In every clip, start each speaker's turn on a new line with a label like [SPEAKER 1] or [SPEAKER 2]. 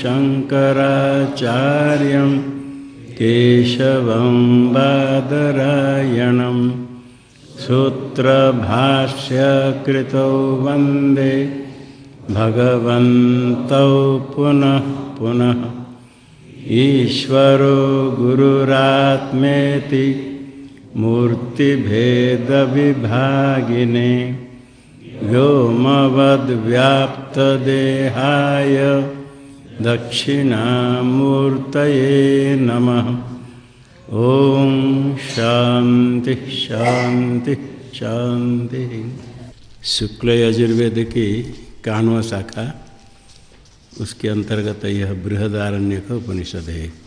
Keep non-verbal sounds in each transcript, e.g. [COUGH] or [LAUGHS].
[SPEAKER 1] शङ्कराचार्यं केशवं बादरायणं सूत्रभाष्यकृतौ वंदे भगवन्तौ पुनः पुनः। ईश्वरो गुरुरात्मेति मूर्तिभेदविभागिने व्योमवद्व्याप्तदेहाय दक्षिणामूर्तये नम। ॐ शान्तिः शान्तिः शान्तिः। शुक्ल यजुर्वेद की कानवा शाखा, उसके अंतर्गत यह बृहदारण्य का उपनिषद है।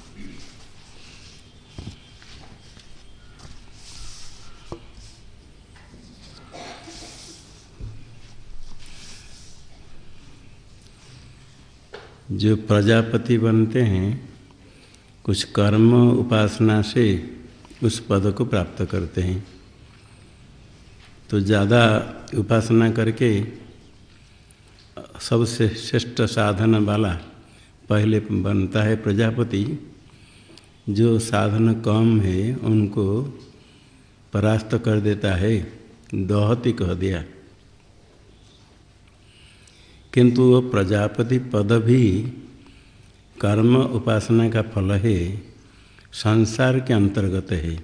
[SPEAKER 1] जो प्रजापति बनते हैं, कुछ कर्म उपासना से उस पद को प्राप्त करते हैं। तो ज़्यादा उपासना करके सबसे श्रेष्ठ साधन वाला पहले बनता है प्रजापति। जो साधन कम है, उनको परास्त कर देता है, दोहती कह दिया। किंतु वो प्रजापति पद भी कर्म उपासना का फल है, संसार के अंतर्गत है।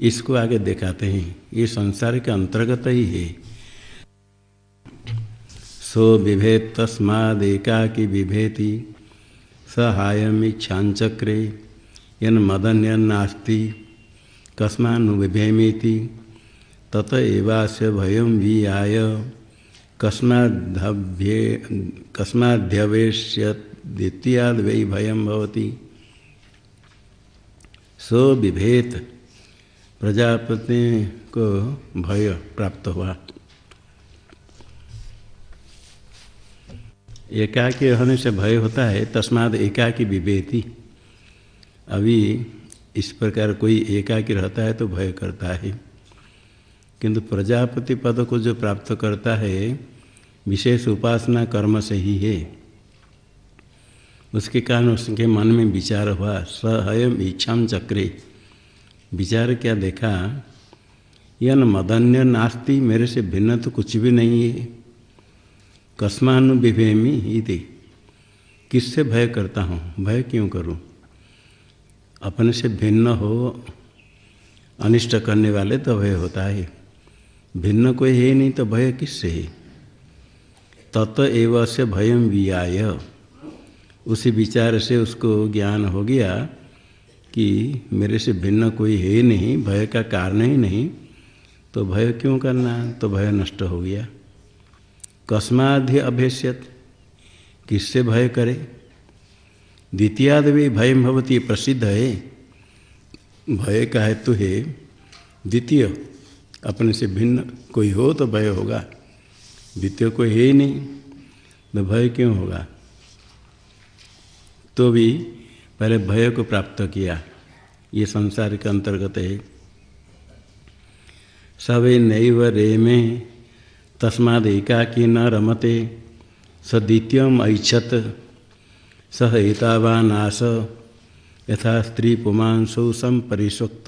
[SPEAKER 1] इसको आगे दिखाते हैं। ये संसार के अंतर्गत ही है। सो विभेद तस्मादेका की विभेति सहायमीक्षाचक्रे यन मदन्य नास्ति, कस्मानु विभेमीति, तत एवास्य भयम भी आय कस्माद्भ्ये कस्माध्यवेश्य द्वितीयाद वै भयम भवति। सो विभेद प्रजापति को भय प्राप्त हुआ। एकाकी रहने से भय होता है, तस्माद एकाकी विभेति अभी इस प्रकार कोई एकाकी रहता है तो भय करता है। किंतु प्रजापति पद को जो प्राप्त करता है विशेष उपासना कर्म से ही है। उसके कारण उसके मन में विचार हुआ, सहयम इच्छा चक्रे। विचार क्या देखा? यन मदन्य नास्ति, मेरे से भिन्न तो कुछ भी नहीं है। कस्मानु विभेमी इति। किससे भय करता हूँ? भय क्यों करूँ? अपने से भिन्न हो, अनिष्ट करने वाले तो भय होता है। भिन्न कोई है नहीं तो भय किससे है? तत एव से भयम वियाय। उसी विचार से उसको ज्ञान हो गया कि मेरे से भिन्न कोई है नहीं, भय का कारण ही नहीं। तो भय क्यों करना? तो भय नष्ट हो गया। कस्माध्य अभेष्यत, किससे भय करे? द्वितीयाद भी भय भवती, प्रसिद्ध है। भय का हेतु है, द्वितीय, अपने से भिन्न कोई हो तो भय होगा। द्वितीय कोई है ही नहीं तो भय क्यों होगा? तो भी पहले भय को प्राप्त किया, ये संसार के अंतर्गत है। सवे नैव रे में तस्माद एकाकी न रमते, स द्वितीयम ऐच्छत सह एतावान आस, यथा स्त्री पुमांसौ संपरिस्वक्त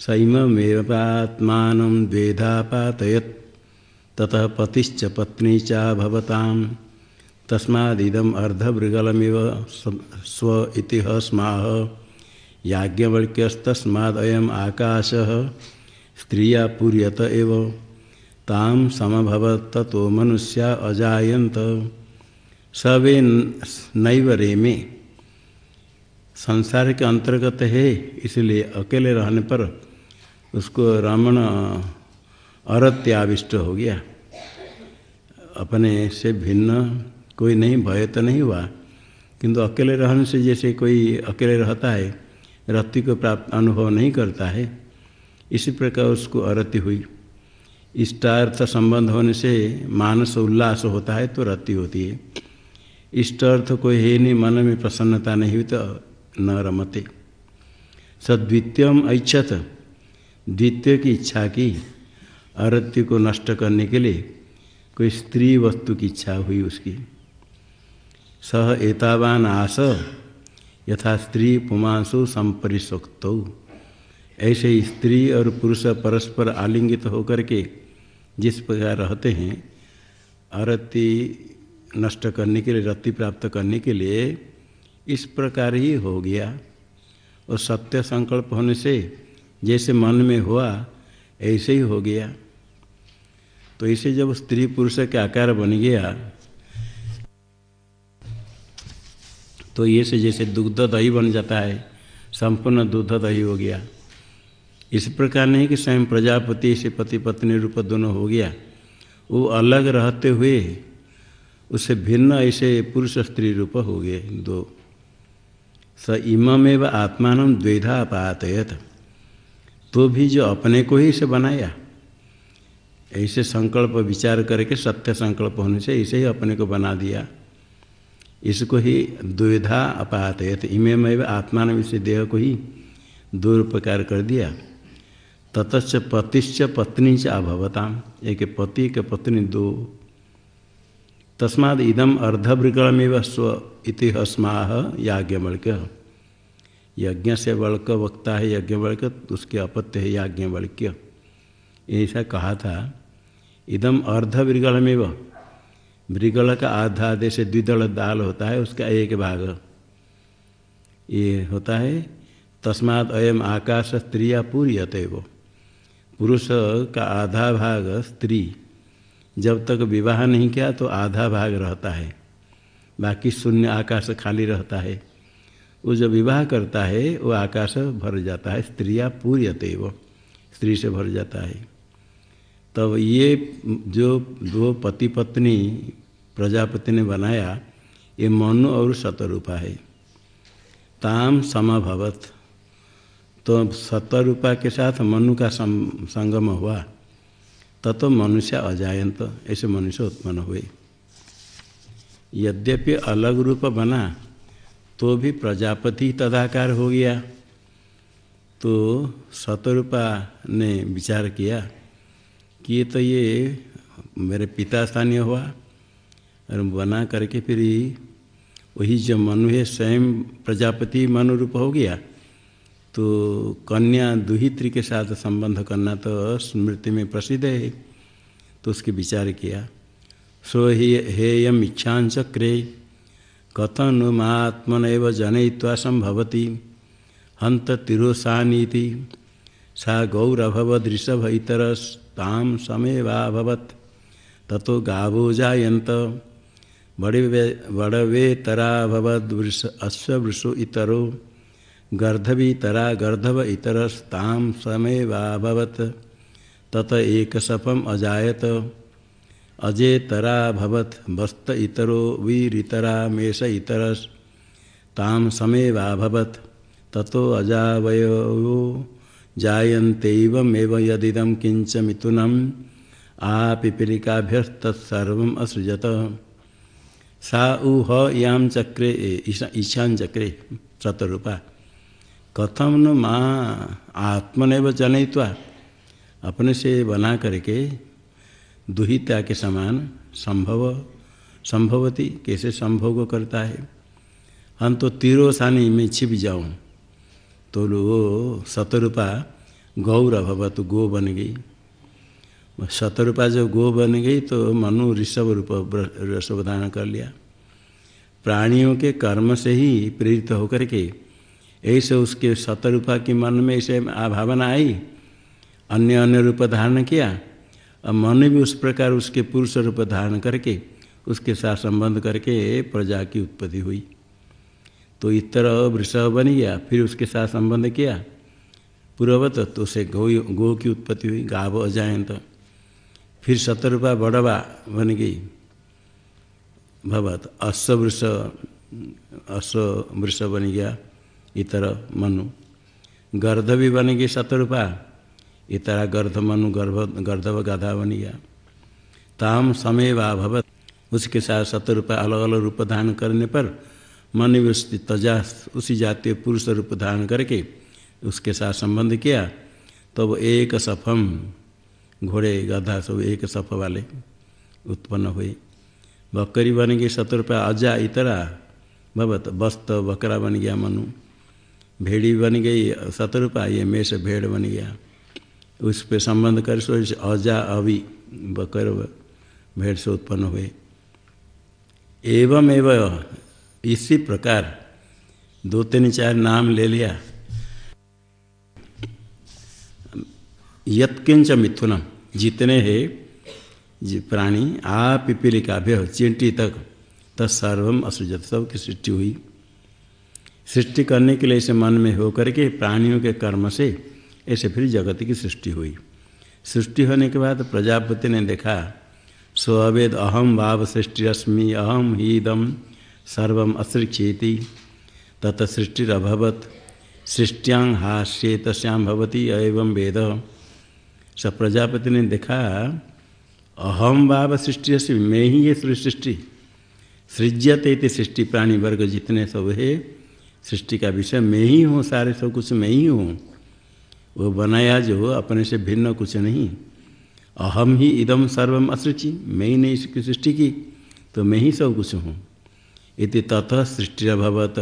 [SPEAKER 1] सैममेवात्मान द्वेधा पातयत। ततः पतिश्च पत्नी चाभवतां तस्मादिदम अर्धमृगलमिव स्व इति स्माह आकाशः। स्त्रिया पूर्यत एव। ताम समभवत मनुष्या अजायंत सवे नैव रेमे। संसार के अंतर्गत है, इसलिए अकेले रहने पर उसको रमण अरत्याविष्ट हो गया। अपने से भिन्न कोई नहीं, भय तो नहीं हुआ, किंतु अकेले रहने से जैसे कोई अकेले रहता है, रत्ति को प्राप्त अनुभव नहीं करता है, इसी प्रकार उसको अरति हुई। इष्टार्थ संबंध होने से मानस उल्लास होता है तो रति होती है। इष्ट अर्थ कोई है नहीं मन में प्रसन्नता नहीं हुई तो न रमते। सद्वितीयम ऐच्छत, द्वितीय की इच्छा की। अरत्य को नष्ट करने के लिए कोई स्त्री वस्तु की इच्छा हुई उसकी। सह एतावान आस, यथा स्त्री पुमांसु संपरिशोक्त ऐसे ही स्त्री और पुरुष परस्पर आलिंगित होकर के जिस प्रकार रहते हैं अरति नष्ट करने के लिए, रति प्राप्त करने के लिए इस प्रकार ही हो गया। और सत्य संकल्प होने से जैसे मन में हुआ, ऐसे ही हो गया। तो इसे जब स्त्री पुरुष के आकार बन गया तो ये से जैसे दुग्ध दही बन जाता है, संपूर्ण दूध दही हो गया। इस प्रकार नहीं कि स्वयं प्रजापति से पति पत्नी रूप दोनों हो गया। वो अलग रहते हुए उससे भिन्न ऐसे पुरुष स्त्री रूप हो गए दो। स इमें आत्मान द्वेधा अपातयत तो भी जो अपने को ही से बनाया ऐसे संकल्प विचार करके सत्य संकल्प होने से इसे ही अपने को बना दिया। इसको ही द्विधा अपातयत इमें आत्मान से देह को ही दुरुपकार कर दिया। ततच पतिश्च पत्नी च अभवताम। एक पति, एक पत्नी, दो। तस्माद इदम अर्धवृगणमेव स्व इति हस्माह याज्ञवल्क्य। यज्ञ से वल्क वक्ता है, यज्ञवल्क्य, उसके अपत्य है याज्ञवल्क्य। ऐसा कहा था। इदम अर्धवृगणमेव मृगल का आधा जैसे द्विदल दाल होता है, उसका एक भाग। ये होता है, तस्मात अयम आकाश स्त्रिया पूरी वो। पुरुष का आधा भाग स्त्री। जब तक विवाह नहीं किया तो आधा भाग रहता है। बाकी शून्य आकाश खाली रहता है। वो जब विवाह करता है, वो आकाश भर जाता है, स्त्रियाँ पूर्यते वो। स्त्री से भर जाता है। तब ये जो, दो पति पत्नी प्रजापति ने बनाया, ये मनु और शतरूपा है। ताम समाभवत। तो शतरूपा के साथ मनु का संगम हुआ। तत्व तो मनुष्य अजायंत, ऐसे मनुष्य उत्पन्न हुए। यद्यपि अलग रूप बना तो भी प्रजापति तदाकार हो गया। तो शतरूपा ने विचार किया कि ये तो ये मेरे पिता स्थानीय हुआ और बना करके फिर वही जो मनु है, स्वयं प्रजापति मनु रूप हो गया तो कन्या दुहित्री के साथ संबंध करना तो स्मृति में प्रसिद्ध है। तो उसके विचार किया, सो ही हेयम इच्छाचक्रे, कथन महात्मन जनय्वा संभवती हंत तिरोसानीति, सा गौरभवदृषभ इतरस्ताम समेवाभवत ततो गावो जायंत बड़वे बड़वेतराभवद अश्ववृषो इतरो। गर्धवी तरा गर्धव इतरस्ताम समेवाभवत तत एक सपम अजायत अजेतराभवत वस्त इतरो वीरितरा मेष इतरस। ताम समेवाभवत ततो अजावयो। जायन्तेवमेव यदिदं किंच मिथुनम आपिपीलिकाभ्यस्तत्सर्वम् असृजत। सा ऊह याम चक्रे ईशान चक्रे शतरूपा कथम न माँ आत्मनैव जनयित्वा अपने से बना करके दुहिता के समान संभव, संभवती, कैसे संभव को करता है। हम तो तीरोसानी में छिप जाऊँ। तो वो शतरूपा गौर अभवत गो बन गई। शतरूपा जब गो बन गई तो मनु ऋषभ रूप ऋषभ धारण कर लिया। प्राणियों के कर्म से ही प्रेरित होकर के ऐसे उसके शतरूपा के मन में ऐसे भावना आई, अन्य अन्य रूप धारण किया। और मन भी उस प्रकार उसके पुरुष रूप धारण करके, उसके साथ संबंध करके प्रजा की उत्पत्ति हुई। तो इतर वृषभ बन गया, फिर उसके साथ संबंध किया। पूर्ववत तो उसे गौ, गो की उत्पत्ति हुई, गाव अजायंत। फिर शतरूपा बड़वा बन गई। भवत अश्व वृष अश्व वृष बन गया, इतर मनु। गर्ध भी बन गई शतरूपा इतरा गर्ध मनु गर्भ, गर्धव गाधा बन गया। ताम समय भवत। उसके साथ शतरूपा अलग अलग रूप धारण करने पर मन भी तजा उसी जातीय पुरुष रूप धारण करके उसके साथ संबंध किया तो वो एक सफम घोड़े गधा सब एक सफ वाले उत्पन्न हुए बकरी बन गई सत्तर रुपया अजा इतरा भगवत वस्त बकरा बन गया मनु। भेड़ी बन गई सत्तर रुपया ये मेष भेड़ बन गया। उस पर संबंध कर सो अजा अवि बकर भेड़ से उत्पन्न हुए। एवं एवं इसी प्रकार दो तीन चार नाम ले लिया। यत्किंच मिथुनम, जितने हैं प्राणी आ पिपीलिकाभ्य चिंटी तक तत्सर्वम असृजत सब की सृष्टि हुई। सृष्टि करने के लिए ऐसे मन में होकर के प्राणियों के कर्म से ऐसे फिर जगत की सृष्टि हुई। सृष्टि होने के बाद प्रजापति ने देखा स्वेद अहम भाव सृष्टिरश्मि अहम हीदम सर्व असृक्षेति, तत सृष्टिरभवत सृष्टियांग हास्येतश्याम भवती एवं वेद। स प्रजापति ने देखा अहम भाव सृष्टि मैं ही ये सृष्टि। सृज्यते सृष्टि प्राणी वर्ग जितने सब है, सृष्टि का विषय मैं ही हूँ, सारे सब कुछ मैं ही हूँ। वो बनाया जो, अपने से भिन्न कुछ नहीं। अहम ही इदम सर्वम असृचि, मैं ही नहीं इसकी सृष्टि की तो मैं ही सब कुछ हूँ। इति ततः सृष्टि अभवत।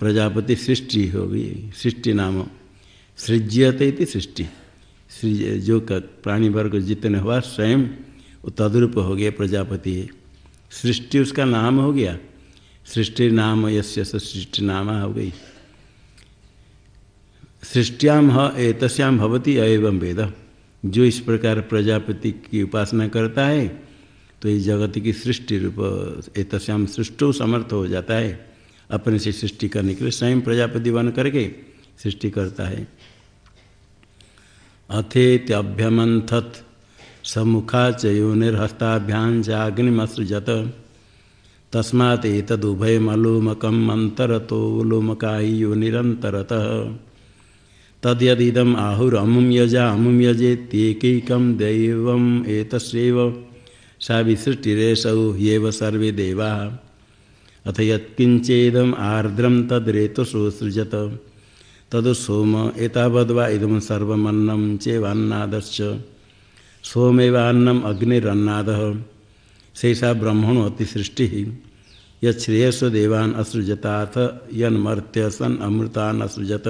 [SPEAKER 1] प्रजापति सृष्टि होगी, सृष्टि नाम। सृज्यते इति सृष्टि। जो प्राणी वर्ग जितने हुआ, स्वयं वो तद्रूप हो गया प्रजापति। सृष्टि उसका नाम हो गया। सृष्टि नाम यश्य सृष्टि नामा हो गई। सृष्टियाम एतस्याम भवती एवं वेद। जो इस प्रकार प्रजापति की उपासना करता है तो ये जगत की सृष्टि रूप एतस्याम सृष्टो समर्थ हो जाता है। अपने से सृष्टि करने के लिए स्वयं प्रजापति बन करके सृष्टि करता है। अथेत्यभ्यमंथत सम्मुखा च योनिर्हस्ताभ्यां च अग्निमसृजत तस्मात् एतदुभयमलोमकम् लोमकायि योनिरन्तरतः तद्यदिदम आहुरमुम यजा अमुम यजेत्येकैकम दैवम एतस्व सा विसृष्टिरेशौ येव सर्वे देवा। अथ यत्किंचेदम आर्द्रम तद्रेतसो सृजत तद सोम एतावद्वा इदम सर्वमन्नम चेवान्नादश्च। सोमेवान्नम अग्निरन्नाद। शेषा ब्रह्मणो अतिसृष्टि। यश्रेयस असृजताथ यन्मर्त्य सन अमृतान् असृजत।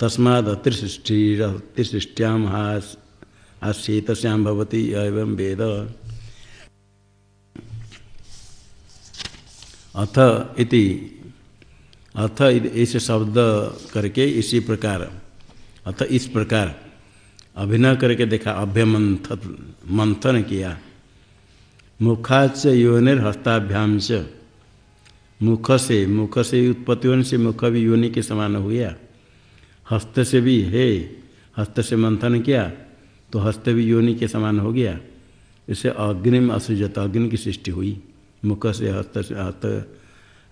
[SPEAKER 1] तस्माद अतिसृष्टि अतिसृष्टियाम आश्चेतश्याम भवती एवं वेद। अथ इति अथ इस शब्द करके इसी प्रकार, अथ इस प्रकार अभिनय करके देखा अभ्यमंथ मंथन किया। मुखाच योनिर हस्ताभ्याम से मुख से मुख से उत्पत्ति होने से मुख भी योनि के समान हो गया हस्त से भी, है, हस्त से मंथन किया तो हस्त भी योनि के समान हो गया। इसे अग्नि में असुजत, अग्नि की सृष्टि हुई। मुख से हस्त से, हस्त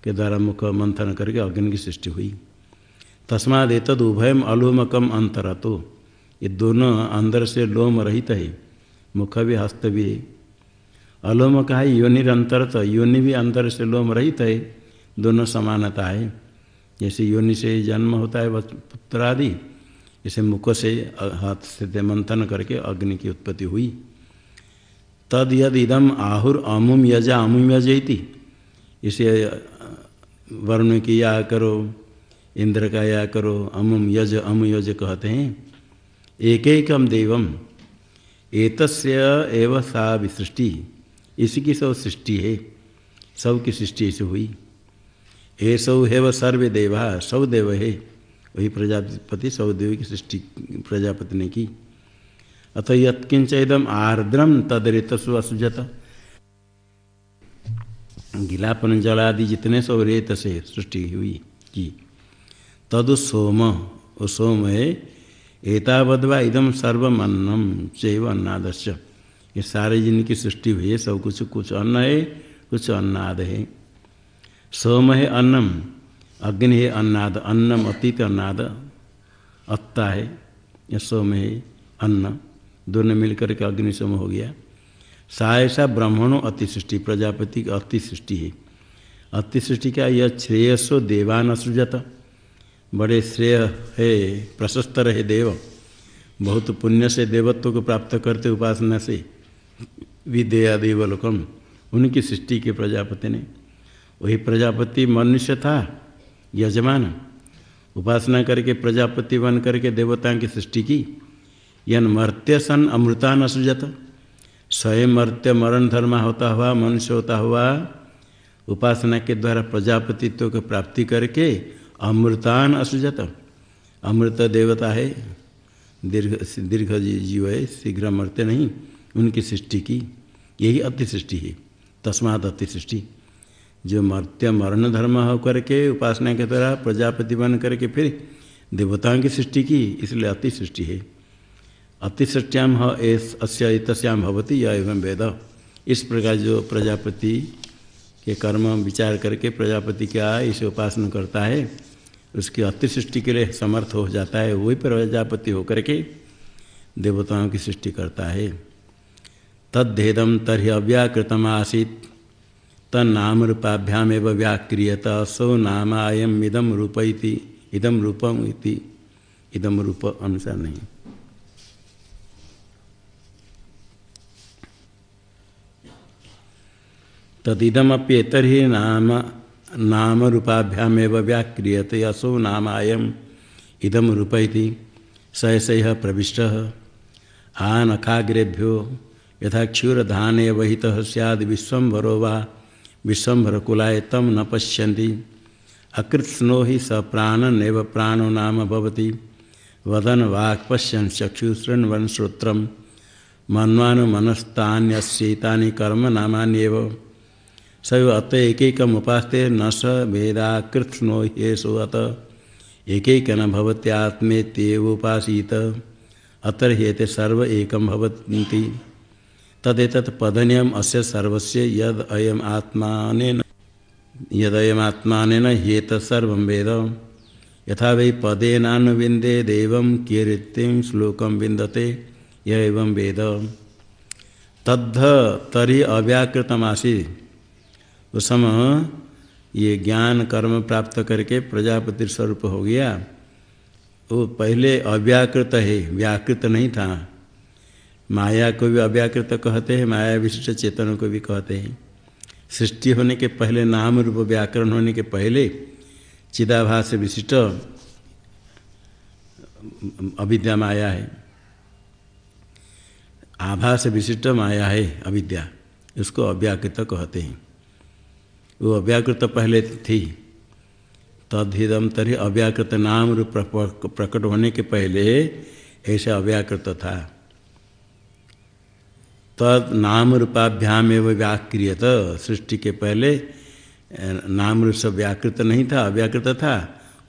[SPEAKER 1] के द्वारा मुख मंथन करके अग्नि की सृष्टि हुई। तस्माद एतद उभयम अलोमकम अंतर तो ये दोनों अंदर से लोम रहित है, मुख भी, हस्त भी। है अलोम का है, योनि अंतर तो योनि भी अंदर से लोम रहित है, दोनों समानता है। जैसे योनि से जन्म होता है पुत्र आदि, इसे मुख से, हाथ से मंथन करके अग्नि की उत्पत्ति हुई। तद यद इदम आहुर अमुम यजा अमुम यजती। इसे वर्ण की या करो, इंद्र का या करो, अमुम यज, अमु यज कहते हैं। एक एकम देवम एतस्य एव सा विसृष्टि। इसकी सब सृष्टि है सब की सृष्टि ऐसे हुई। हे सौ, है वह सर्वे देवा, सौ देव है। वही प्रजापति, सौ देव की सृष्टि प्रजापति ने की। अथ यत्किंच एकदम आर्द्रम तदरेतसु असुजत। गिलापन जल आदि जितने सब रेत से सृष्टि हुई की। तद सोम वो सोम है, एतावद्वा इदम सर्वम अन्नम चैव अन्नादश्य ये सारे जिनकी सृष्टि हुई है, सब कुछ कुछ अन्न है, कुछ अन्नाद है। सोम है अन्नम, अग्नि है अन्नाद, अन्नम अतीत अन्नाद, अत्ता है, या सोम है अन्न दोनों मिलकर के अग्नि सोम हो गया। सा ऐसा ब्राह्मणों अति सृष्टि प्रजापति की अति सृष्टि है। अति सृष्टि क्या? यह श्रेयसो देवान असृजत। बड़े श्रेय है, प्रशस्त रहे देव। बहुत पुण्य से देवत्व को प्राप्त करते उपासना से। विद्या देवलोकम उनकी सृष्टि के प्रजापति ने। वही प्रजापति मनुष्य था, यजमान। उपासना करके प्रजापति बन करके देवताओं की सृष्टि की। यन अमृता न सृजत स्वयं मर्त्य मरण धर्म होता हुआ, मनुष्य होता हुआ, उपासना के द्वारा प्रजापतित्व की प्राप्ति करके अमृतान असुजत। अमृत देवता है। दीर्घ दीर्घ जीव है, शीघ्र मरते नहीं, उनकी सृष्टि की। यही अति सृष्टि है। तस्मात अति सृष्टि जो मर्त्य मरण धर्म होकर के उपासना के द्वारा प्रजापति बन करके फिर देवताओं की सृष्टि की, इसलिए अति सृष्टि है। अतिसृष्ट्याम अस्य भवती यह एवं वेद। इस प्रकार जो प्रजापति के कर्म विचार करके प्रजापति क्या इसे उपासना करता है, उसकी अतिसृष्टि के लिए समर्थ हो जाता है, वही प्रजापति होकर के देवताओं की सृष्टि करता है। तद्धेदम तरी अव्याकृतम आसीत तन्नाम रूपाभ्याम एवं व्याक्रियत, सो नामायम इदम रूप इदम रूपम इति इदम रूप अनुसार नहीं। तदिदमप्येतर नाम नाम रूपाभ्याम व्याक्रियते, असो नामायम इदम रूप स ऐस प्रविष्ट। आनखाग्रेभ्यो यथा क्षूरधान वहित सैद विश्वभरो वा विश्वभरकुलाय तम न पश्यन्ति। अकृत्स्नो ही स प्राणन प्राणो नाम भवति। वदन वाक् पश्यन् चक्षु शृण्वन् श्रोत्रं मन्वानुमनस्तान्यस्यैतानि कर्म नामान्येव। सव अत एक एक उपास्ते न स वेदाकृत्नो येषु अत। एक एक अतर हेते सर्व एकम भवन्ति। तदेतत् पदनियम अस्य सर्वस्य यद अयम आत्मानेन यदयम आत्मानेन हेत सर्व वेद। यथा वै पदेनानुविंदे देवं कीर्तिं श्लोकं विंदते य वेद। तद्ध तरी अव्याकृतमासीत्। उस समय ये ज्ञान कर्म प्राप्त करके प्रजापति स्वरूप हो गया। वो पहले अव्याकृत है, व्याकृत नहीं था। माया को भी अव्याकृत कहते हैं, माया विशिष्ट चेतन को भी कहते हैं। सृष्टि होने के पहले, नाम रूप व्याकरण होने के पहले, चिदाभास विशिष्ट अविद्या माया है। आभास विशिष्ट माया है, अविद्या, उसको अव्याकृत कहते हैं। वो अव्याकृत पहले थी। तदिदम तरी अव्याकृत नाम रूप प्रकट होने के पहले ऐसा अव्याकृत था। तद नाम रूपाभ्याम एवं व्याक्रियत, सृष्टि के पहले नाम रूप से व्याकृत नहीं था, अव्याकृत था,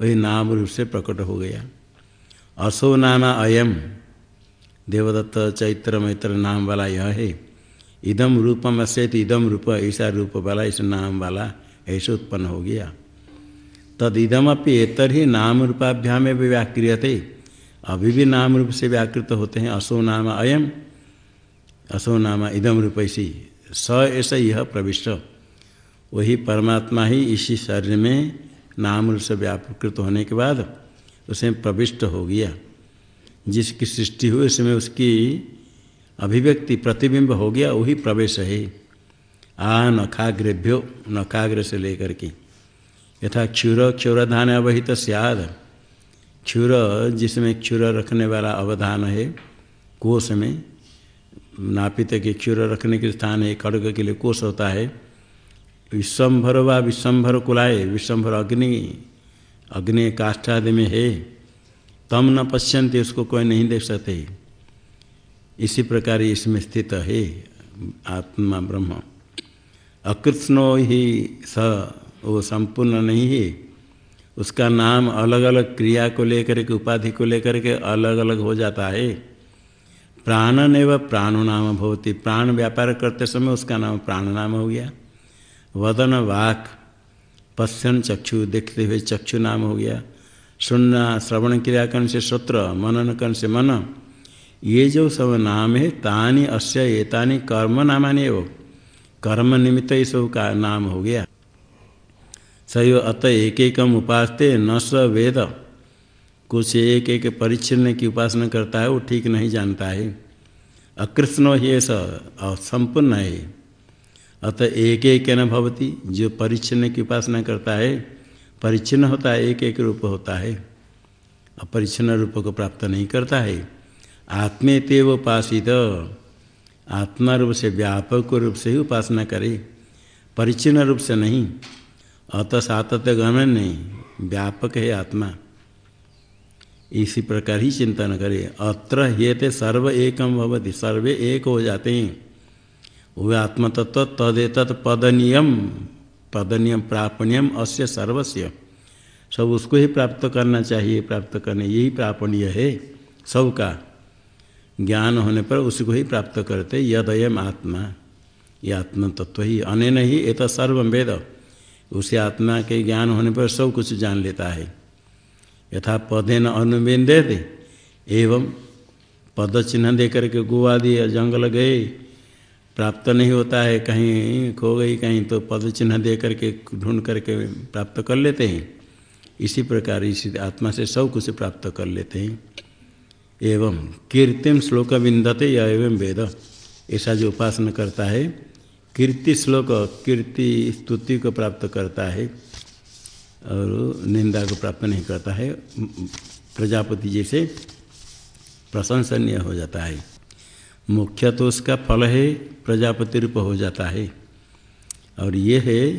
[SPEAKER 1] वही नाम रूप से प्रकट हो गया। असो नामा अयम, देवदत्त चैत्र मैत्र नाम वाला यह है। इदम रूपम असेत इदम रूप ऐसा रूप वाला इस नाम वाला ऐसे उत्पन्न हो गया। तद इदम अपनी एतर ही नाम रूपाभ्याम व्याक्रियते। अभी भी नाम रूप से व्याकृत होते हैं, असो नाम अयम, असो नाम इदम रूप ऐसी स ऐसा यह प्रविष्ट। वही परमात्मा ही इसी शरीर में नाम रूप से व्यापकृत होने के बाद उसे प्रविष्ट हो गया। जिसकी सृष्टि हुई, उसमें उसकी अभिव्यक्ति प्रतिबिंब हो गया, वही प्रवेश है। आ नखाग्रेभ्यो नखाग्र से लेकर के। यथा क्षुर, क्षुरधान अवहित सियाद। क्षुर, जिसमें क्षुर रखने वाला अवधान है, कोष में नापित के क्षुर रखने के स्थान है, खड़ग के लिए कोष होता है। विश्वभर व विश्वभर कुलाए विश्वभर अग्नि अग्नि काष्ठादि में है। तम न पश्यंते उसको कोई नहीं देख सकते। इसी प्रकार इसमें स्थित है, आत्मा ब्रह्म। अकृष्णो ही स, वो संपूर्ण नहीं है। उसका नाम अलग अलग क्रिया को लेकर के, उपाधि को लेकर के अलग अलग हो जाता है। प्राणन एवं प्राणो नाम भवती। प्राण व्यापार करते समय उसका नाम प्राण नाम हो गया। वदन वाक पश्चन चक्षु, देखते हुए चक्षु नाम हो गया। सुनना, श्रवण क्रिया कर्ण से श्रोत्र, मनन कर्ण से मन। ये जो सब नाम है, तानी अस्य एतानी कर्म नामानी वो कर्म निमित्त ही सब का नाम हो गया। सयो अत एक एकम उपासते न स वेद। कुछ एक एक परिच्छिन्न की उपासना करता है, वो ठीक नहीं जानता है। अकृष्ण ही स संपूर्ण है। अतः एक एक न भवती, जो परिच्छिन्न की उपासना करता है, परिच्छिन्न होता है एक एक रूप होता है। अपरिच्छिन्न रूप को प्राप्त नहीं करता है। आत्मे तेव उपासित। आत्मा रूप से व्यापक रूप से ही उपासना करे। परिचिन रूप से नहीं, अत सातत्य गमन नहीं, व्यापक है आत्मा। इसी प्रकार ही चिंतन करे। अत्र हेते सर्व एकम भवती, सर्वे एक हो जाते हैं। वो आत्मतत्व तदेत पदनियम पदनियम प्रापणियम अस्य सर्वस्य। सब उसको ही प्राप्त करना चाहिए, प्राप्त करने, यही प्रापणीय है सबका। ज्ञान होने पर उसको ही प्राप्त करते, यदयम आत्मा। ये आत्म तत्व ही अन ही ये तो सर्व वेद। उसे आत्मा के ज्ञान होने पर सब कुछ जान लेता है। यथा पदे न अनुबेदे थे एवं पद चिन्ह दे करके गुआ दिए जंगल गए, प्राप्त नहीं होता है, कहीं खो गई, कहीं तो पद चिन्ह दे करके ढूंढ करके प्राप्त कर लेते हैं। इसी प्रकार इसी आत्मा से सब कुछ प्राप्त कर लेते हैं। एवं कीर्तिम श्लोक विंदते या एवं वेद। ऐसा जो उपासना करता है, कीर्ति श्लोक, कीर्ति स्तुति को प्राप्त करता है और निंदा को प्राप्त नहीं करता है, प्रजापति जैसे प्रशंसनीय हो जाता है। मुख्य तो उसका फल है, प्रजापति रूप हो जाता है। और ये है,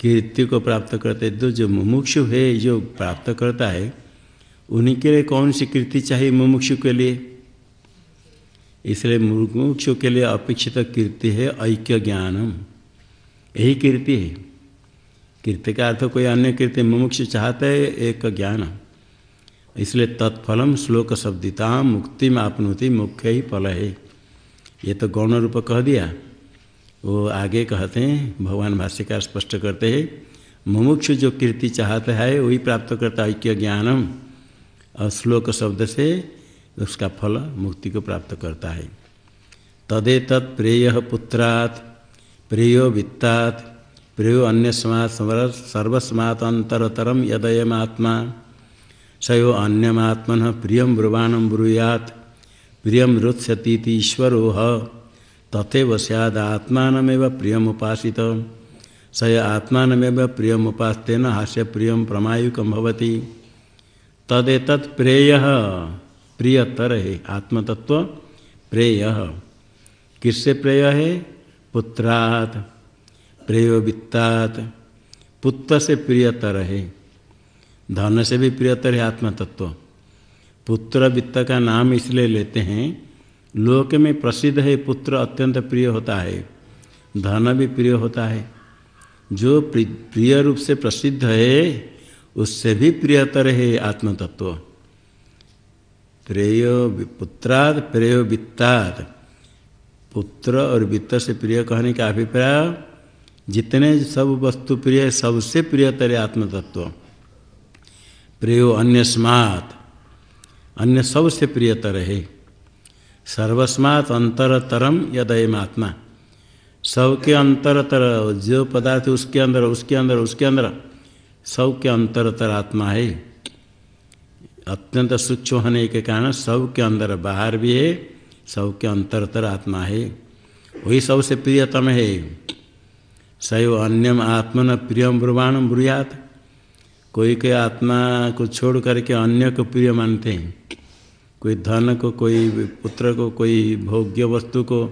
[SPEAKER 1] कीर्ति को प्राप्त करते तो जो मुमुक्षु है, जो प्राप्त करता है उन्हीं के लिए कौन सी कृति चाहिए मुमुक्षु के लिए? इसलिए मुमुक्षु के लिए अपेक्षित कीर्ति है ऐक्य ज्ञानम। यही कीर्ति है। कीर्ति का अर्थ कोई अन्य कीर्ति मुमुक्ष चाहते है, एक ज्ञान। इसलिए तत्फलम श्लोक शब्दिता मुक्ति में आपनोति मुख्य ही फल है। ये तो गौण रूप कह दिया। वो आगे कहते हैं, भगवान भाष्यकार स्पष्ट करते हैं, मुमुक्ष जो कीर्ति चाहता है, वही प्राप्त करता है ऐक्य ज्ञानम। और श्लोक शब्द से उसका फल मुक्ति को प्राप्त करता है। तदे तत् प्रेय पुत्रात्, प्रेयो वित्तात, प्रेयो अन्य सर्वस्मात् अंतरतरम यदयमात्मा, सयो अन्यमात्मन प्रियम ब्रुवाणम ब्रूयात प्रियम रुत्स्यती ईश्वरो ह तथेव सैदात्मानमेव प्रियम उपासित स आत्मानमेव प्रियम उपास्तेन हास्य प्रियम प्रमायुकम भवति। तदेत प्रेय। प्रियतर है, आत्मतत्व प्रेय। किससे प्रेय है? पुत्रात प्रेय वित्तात पुत्र से प्रियतर है। धन से भी प्रियतर है, आत्मतत्व। पुत्र वित्त का नाम इसलिए लेते हैं, लोक में प्रसिद्ध है, पुत्र अत्यंत प्रिय होता है। धन भी प्रिय होता है। जो प्रिय रूप से प्रसिद्ध है उससे भी प्रियतर है आत्मतत्व। प्रेय पुत्राद, प्रेय वित्ताद। पुत्र और वित्त से प्रिय कहने का अभिप्राय, जितने सब वस्तु प्रिय, सबसे प्रियतर है आत्मतत्व। प्रियो अन्य स्मात अन्य सबसे प्रियतर है। सर्वस्मात अंतरतरम यदयमात्मा सबके अंतरतर, जो पदार्थ उसके अंदर उसके अंदर उसके अंदर। सब के अंतरतर आत्मा है। अत्यंत सूक्ष्म होने के कारण सब के अंदर बाहर भी है सब के अंतरतर आत्मा है। वही सबसे प्रियतम है। सैव अन्यम आत्मन प्रियम ब्रुवाणम ब्रुयात। कोई के आत्मा को छोड़ करके अन्य को प्रिय मानते हैं। कोई धन को, कोई पुत्र को, कोई भोग्य वस्तु को,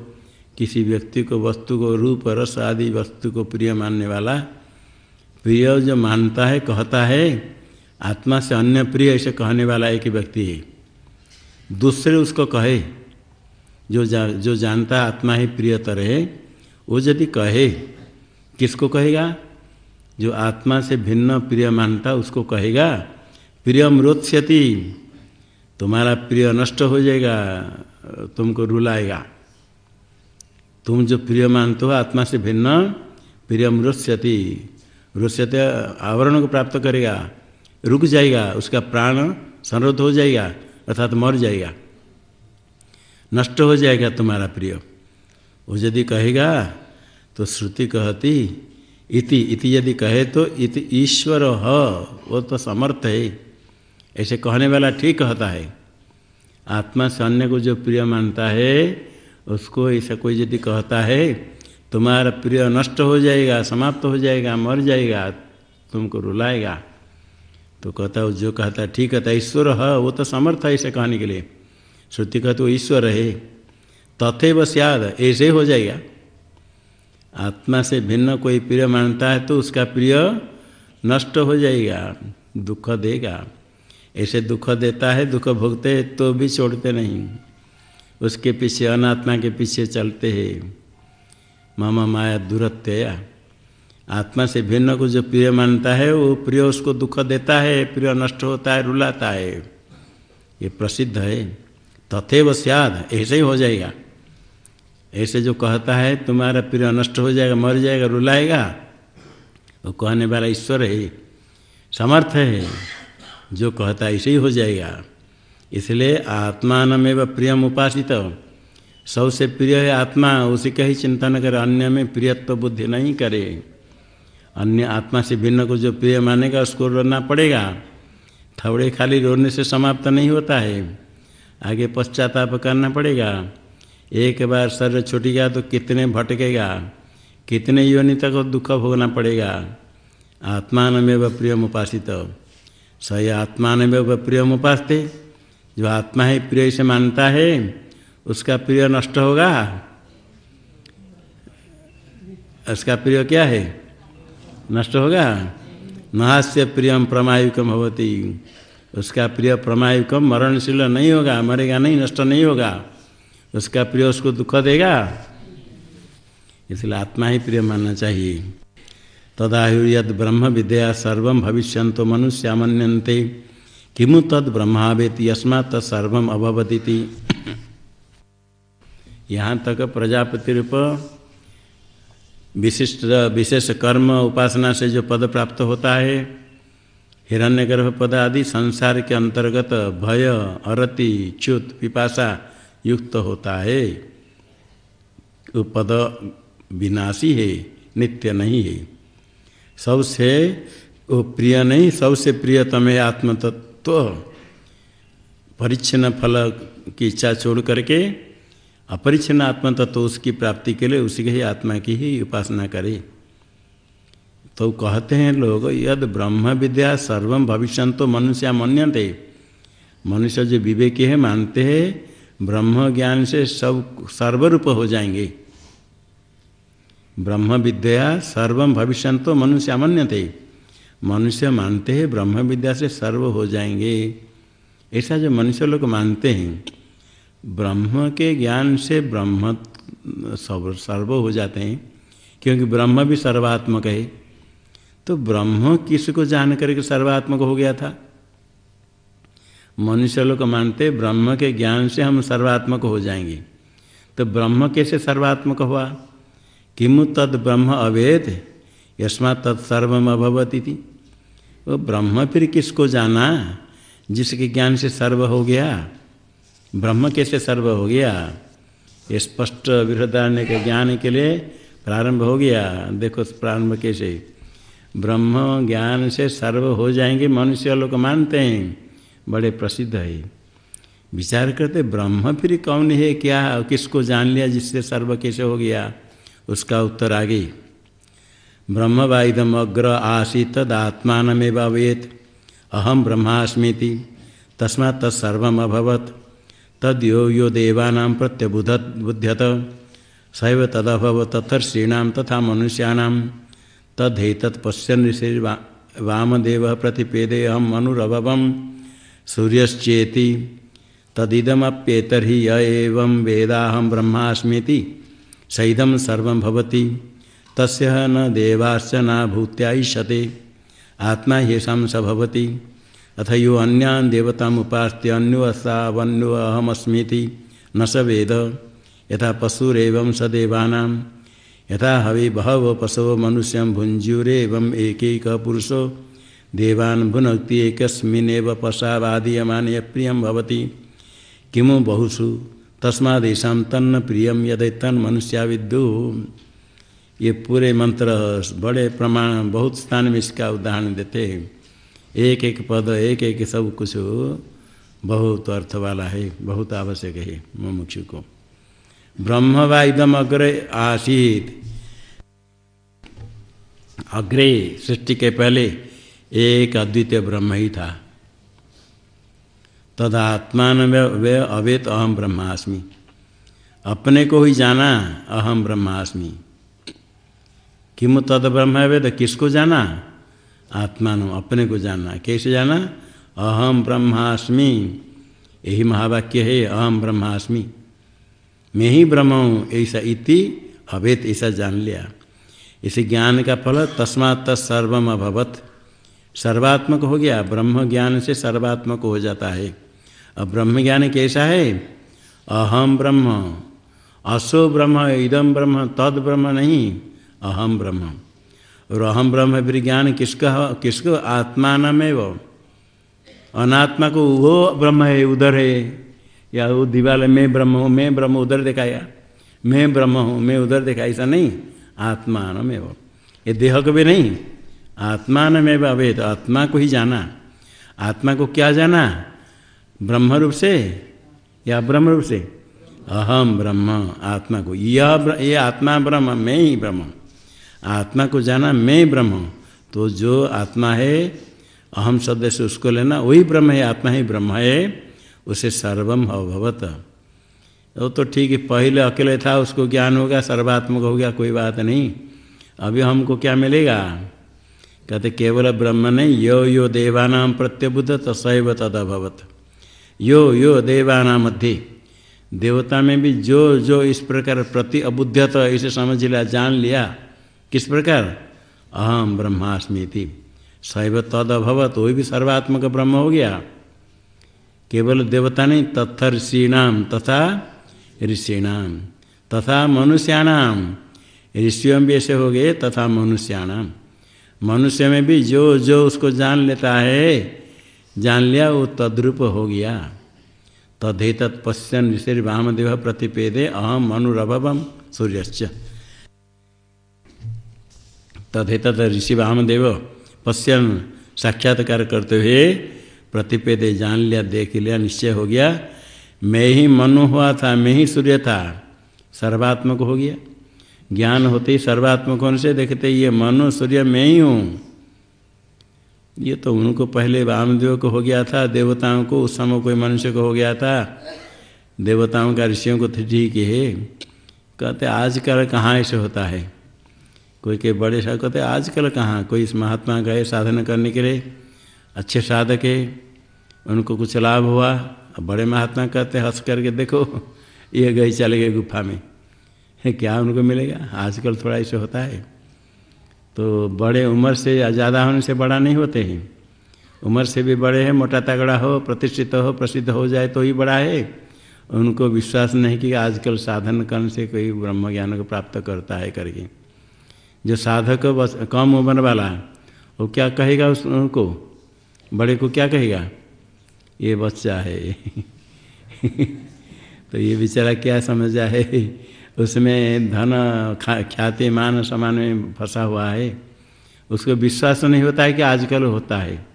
[SPEAKER 1] किसी व्यक्ति को, वस्तु को, रूप, रस आदि वस्तु को प्रिय मानने वाला प्रिय जो मानता है कहता है आत्मा से अन्य प्रिय ऐसे कहने वाला एक व्यक्ति है। दूसरे उसको कहे जो जा, जो जानता है आत्मा ही प्रियतर है वो यदि कहे किसको कहेगा? जो आत्मा से भिन्न प्रिय मानता उसको कहेगा प्रिय रोत्स्यति तुम्हारा प्रिय नष्ट हो जाएगा तुमको रुलाएगा। तुम जो प्रिय मानते हो आत्मा से भिन्न प्रिय रोत्स्यति रुष्यते आवरण को प्राप्त करेगा, रुक जाएगा, उसका प्राण संरोध हो जाएगा, अर्थात तो मर जाएगा। नष्ट हो जाएगा तुम्हारा प्रिय। वो यदि कहेगा तो श्रुति कहती, इति इति यदि कहे तो इति ईश्वर ह, वो तो समर्थ है। ऐसे कहने वाला ठीक कहता है। आत्मा से अन्य को जो प्रिय मानता है, उसको ऐसा कोई यदि कहता है तुम्हारा प्रिय नष्ट हो जाएगा, समाप्त हो जाएगा, मर जाएगा, तुमको रुलाएगा। तो कहता है, जो कहता है, ठीक कहता ईश्वर है, वो तो समर्थ है ऐसे कहने के लिए। श्रुति कहते, वो ईश्वर है। तथे बस याद ऐसे हो जाएगा। आत्मा से भिन्न कोई प्रिय मानता है तो उसका प्रिय नष्ट हो जाएगा, दुख देगा। ऐसे दुख देता है, दुख भोगते तो भी छोड़ते नहीं। उसके पीछे, अनात्मा के पीछे चलते हैं। मामा माया दूरत्या आत्मा से भिन्न को जो प्रिय मानता है, वो प्रिय उसको दुख देता है, प्रिय नष्ट होता है, रुलाता है। ये प्रसिद्ध है। तथेव सियाद, ऐसे ही हो जाएगा। ऐसे जो कहता है, तुम्हारा प्रिय नष्ट हो जाएगा, मर जाएगा, रुलाएगा, वो कहने वाला ईश्वर है। समर्थ है। जो कहता है, ऐसे ही हो जाएगा। इसलिए आत्मान में वह प्रियम उपासित। सबसे प्रिय है आत्मा, उसी का ही चिंतन करे। अन्य में प्रियत्व बुद्धि नहीं करे। अन्य आत्मा से भिन्न को जो प्रिय मानेगा, उसको रोना पड़ेगा। थवड़े खाली रोने से समाप्त नहीं होता है। आगे पश्चाताप करना पड़ेगा। एक बार शरीर छूटेगा तो कितने भटकेगा, कितने योनि तक दुख भोगना पड़ेगा। आत्मान में वह प्रियम उपासित। सही आत्मान में वह प्रियम उपासते। जो आत्मा है, प्रिय से मानता है। उसका प्रिय नष्ट होगा। उसका प्रिय क्या है? नष्ट होगा। नहास्य प्रियम प्रमायुकम होती उसका प्रिय प्रमायुकम मरणशील नहीं होगा, मरेगा नहीं, नष्ट नहीं होगा। उसका प्रिय उसको दुख देगा। इसलिए आत्मा ही प्रिय मानना चाहिए। तदायुर्यद ब्रह्म विद्या सर्व भविष्य तो मनुष्यामन्यंते किमु तद ब्रह्मावेति यस्मा तत्सर्व अभवती यहाँ तक प्रजापति रूप विशिष्ट, विशेष कर्म उपासना से जो पद प्राप्त होता है, हिरण्यगर्भ पद आदि संसार के अंतर्गत भय, अरति, च्युत, पिपासा युक्त होता है। वो पद विनाशी है, नित्य नहीं है। सबसे, वो प्रिय नहीं, सबसे प्रियतम है आत्मतत्व, परिच्छिन्न फल की इच्छा छोड़ करके अपरिच्छिन्न आत्मा तत्व तो उसकी प्राप्ति के लिए उसी के ही आत्मा की ही उपासना करे। तो कहते हैं लोग, यद ब्रह्म विद्या सर्वम भविष्य तो मनुष्य मन्यते मनुष्य जो विवेकी है, मानते हैं, ब्रह्म ज्ञान से सब सर्वरूप हो जाएँगे। ब्रह्म विद्या सर्वम भविष्य तो मनुष्य मन्यते मनुष्य मानते हैं, ब्रह्म विद्या से सर्व हो जाएँगे। ऐसा जो मनुष्य लोग मानते हैं ब्रह्म के ज्ञान से ब्रह्म सर्व सर्व हो जाते हैं, क्योंकि ब्रह्म भी सर्वात्मक है। तो ब्रह्म किसको जान करके सर्वात्मक हो गया था? मनुष्य लोग मानते ब्रह्म के ज्ञान से हम सर्वात्मक हो जाएँगे। तो ब्रह्म कैसे सर्वात्मक हुआ? किमु तद ब्रह्म अवेद यस्मा तत्सर्वम अभवती थी वो ब्रह्म फिर किसको जाना? जिसके ज्ञान से सर्व हो गया। ब्रह्म कैसे सर्व हो गया? ये स्पष्ट विरोधारण्य के ज्ञान के लिए प्रारंभ हो गया। देखो प्रारंभ कैसे। ब्रह्म ज्ञान से सर्व हो जाएँगे, मनुष्य लोग मानते हैं। बड़े प्रसिद्ध है। विचार करते, ब्रह्म फिर कौन है, क्या, किसको जान लिया, जिससे सर्व कैसे हो गया? उसका उत्तर आगे। ब्रह्म वाइदम अग्र आसी तदात्मानमेव अवेत अहम ब्रह्मास्मीति। तस्मा तत्सर्वमभवत। तद यो यो देवानां प्रत्यबुधत, बुध्यत। सैव तदभव तथर्षीणां तथा मनुष्याणां। पश्यन् ऋषि वामदेव प्रतिपेदे अहम अनुरभवम सूर्यश्चेति। तदिदमप्येतर्हि य एवं वेदाहम ब्रह्मास्मीति। सैदम सर्वं तस्य न देवाश्च न भूत्याईशते आत्मा येषां स भवति। अथ यो अन्यान देवता उपास्ते अन्योसा वन्यो अहमस्मीति। न स वेद। यथा पशुरव सदेवानां यथा हवि बहव पशव मनुष्यं भुञ्जुरेवम् एकैक पुरुषो। देवान् भुनक्ति एकस्मिन्नेव पशावादीयमाने प्रियं भवति। किमु बहुषु। तस्मादेशा तन्न प्रियम यदैतन मनुष्या विद्यु। ये पूरे मंत्र बड़े प्रमाण बहुत स्थान में इसका उदाहरण देते हैं। एक एक पद एक एक सब कुछ बहुत अर्थ वाला है, बहुत आवश्यक है मुमुक्षु को। ब्रह्म व इदम अग्र आसीत। अग्रे सृष्टि के पहले एक अद्वितीय ब्रह्म ही था। तदात्मान वे अवेत अहम ब्रह्मास्मि। अपने को ही जाना अहम ब्रह्मास्मि। किम तद ब्रह्म वेद किसको जाना? आत्मान अपने को जानना। कैसे जाना? अहम ब्रह्मास्मि। यही महावाक्य है अहम ब्रह्मास्मि। मैं ही ब्रह्म हूँ, ऐसा इति अवेत ऐसा जान लिया। इसे ज्ञान का फल तस्मात् सर्वम अभवत। सर्वात्मक हो गया। ब्रह्म ज्ञान से सर्वात्मक हो जाता है। अब ब्रह्म ज्ञान कैसा है? अहम ब्रह्म। असो ब्रह्म इदम ब्रह्म, तद ब्रह्म नहीं। अहम ब्रह्म। और अहम ब्रह्म विज्ञान किसका किसको आत्मा में वो अनात्मा को वो ब्रह्म है, उधर है। या वो दीवाल में ब्रह्म हूँ, मैं ब्रह्म उधर दिखाया। मैं ब्रह्म हूँ, मैं उधर देखा ऐसा नहीं। आत्मान में वो ये देह को भी नहीं। आत्मान में अवेद आत्मा को ही जाना। आत्मा को क्या जाना? ब्रह्म रूप से या ब्रह्म रूप से? अहम ब्रह्म। आत्मा को। यह ये आत्मा ब्रह्म, मैं ही ब्रह्म आत्मा को जाना, मैं ब्रह्म तो जो आत्मा है, अहम शब्द से उसको लेना, वही ब्रह्म है, आत्मा ही ब्रह्म है, उसे सर्वम अभवत। वो तो ठीक है, पहले अकेले था, उसको ज्ञान होगा सर्वात्मक हो गया, कोई बात नहीं। अभी हमको क्या मिलेगा? कहते, केवल ब्रह्म नहीं, यो यो देवानाम प्रत्यबुद्ध तसैव तद अभवत यो यो देवाना मध्य देवता में भी जो जो इस प्रकार प्रति अबुद्धत इसे समझ लिया, जान लिया किस प्रकार? अहम ब्रह्मास्मी थी शैव तद अभवत वही भी सर्वात्मक ब्रह्म हो गया। केवल देवता नहीं, तथा ऋषिणाम तथा ऋषिणाम तथा मनुष्याणाम ऋषियों भी ऐसे हो गए, तथा मनुष्याणाम मनुष्य में भी जो जो उसको जान लेता है, जान लिया, वो तद्रूप हो गया। तदे तत्पश्यन ऋषि वामदेव प्रतिपेदे अहम अनुरभवम सूर्यश्च। तदेत ऋषि वामदेव पश्यन साक्षात्कार करते हुए प्रतिपेदे जान लिया, देख लिया, निश्चय हो गया। मैं ही मनु हुआ था, मैं ही सूर्य था, सर्वात्मक हो गया। ज्ञान होते ही सर्वात्मक होने से देखते ये मनु, सूर्य, मैं ही हूँ। ये तो उनको पहले वामदेव को हो गया था, देवताओं को, उस समय कोई मनुष्य को हो गया था। देवताओं का ऋषियों को तो ठीक है कहते आजकल कहाँ ऐसे होता है? कोई के बड़े साहब कहते आजकल कहाँ? कोई इस महात्मा गए साधन करने के लिए अच्छे साधक है, उनको कुछ लाभ हुआ? बड़े महात्मा कहते हंस करके देखो, [LAUGHS] ये गए चले गए गुफा में। [LAUGHS] क्या उनको मिलेगा? आजकल थोड़ा ऐसे होता है। तो बड़े उम्र से ज़्यादा होने से बड़ा नहीं होते हैं। उम्र से भी बड़े हैं, मोटा तगड़ा हो, प्रतिष्ठित हो, प्रसिद्ध हो जाए तो ही बड़ा है। उनको विश्वास नहीं कि आजकल साधन करने से कोई ब्रह्म ज्ञान को प्राप्त करता है करके। जो साधक बस कम उम्र वाला वो क्या कहेगा उसको? बड़े को क्या कहेगा? ये बच्चा है। [LAUGHS] तो ये बेचारा क्या समझा है? उसमें धन ख्याति, मान समान में फंसा हुआ है। उसको विश्वास नहीं होता है कि आजकल होता है।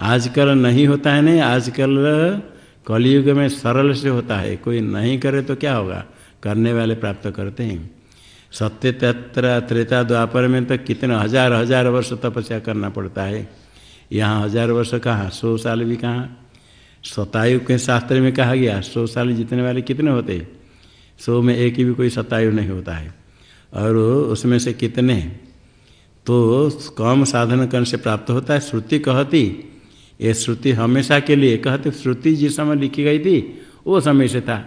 [SPEAKER 1] आजकल नहीं होता है, नहीं, आजकल कलयुग में सरल से होता है। कोई नहीं करे तो क्या होगा? करने वाले प्राप्त करते हैं। सत्य तत्र त्रेता द्वापर में तो कितने हज़ार हज़ार वर्ष तपस्या करना पड़ता है। यहाँ हज़ार वर्ष कहाँ? सौ साल भी कहाँ? सतायु के शास्त्र में कहा गया, सौ साल जीतने वाले कितने होते? सौ में एक ही भी कोई सतायु नहीं होता है। और उसमें से कितने? तो कम साधन करने से प्राप्त होता है। श्रुति कहती, ये श्रुति हमेशा के लिए, कहते श्रुति जिस समय लिखी गई थी, वो समय से था।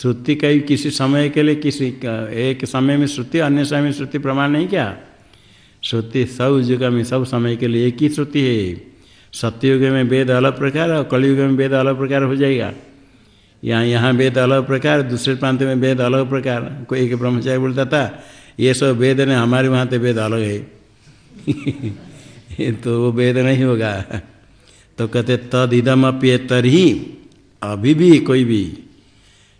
[SPEAKER 1] श्रुति कई किसी समय के लिए, किसी एक समय में श्रुति, अन्य समय में श्रुति प्रमाण नहीं क्या? श्रुति सब युग में, सब समय के लिए एक ही श्रुति है। सत्ययुग में वेद अलग प्रकार और कलयुग में वेद अलग प्रकार हो जाएगा। यहाँ यहाँ वेद अलग प्रकार, दूसरे प्रांत में वेद अलग प्रकार, कोई एक ब्रह्मचारी बोलता था, ये सब वेद ने हमारे वहाँ तो वेद अलग है। [LAUGHS] तो वो वेद नहीं होगा। तो कहते तद इदम अप्यतर ही अभी भी कोई भी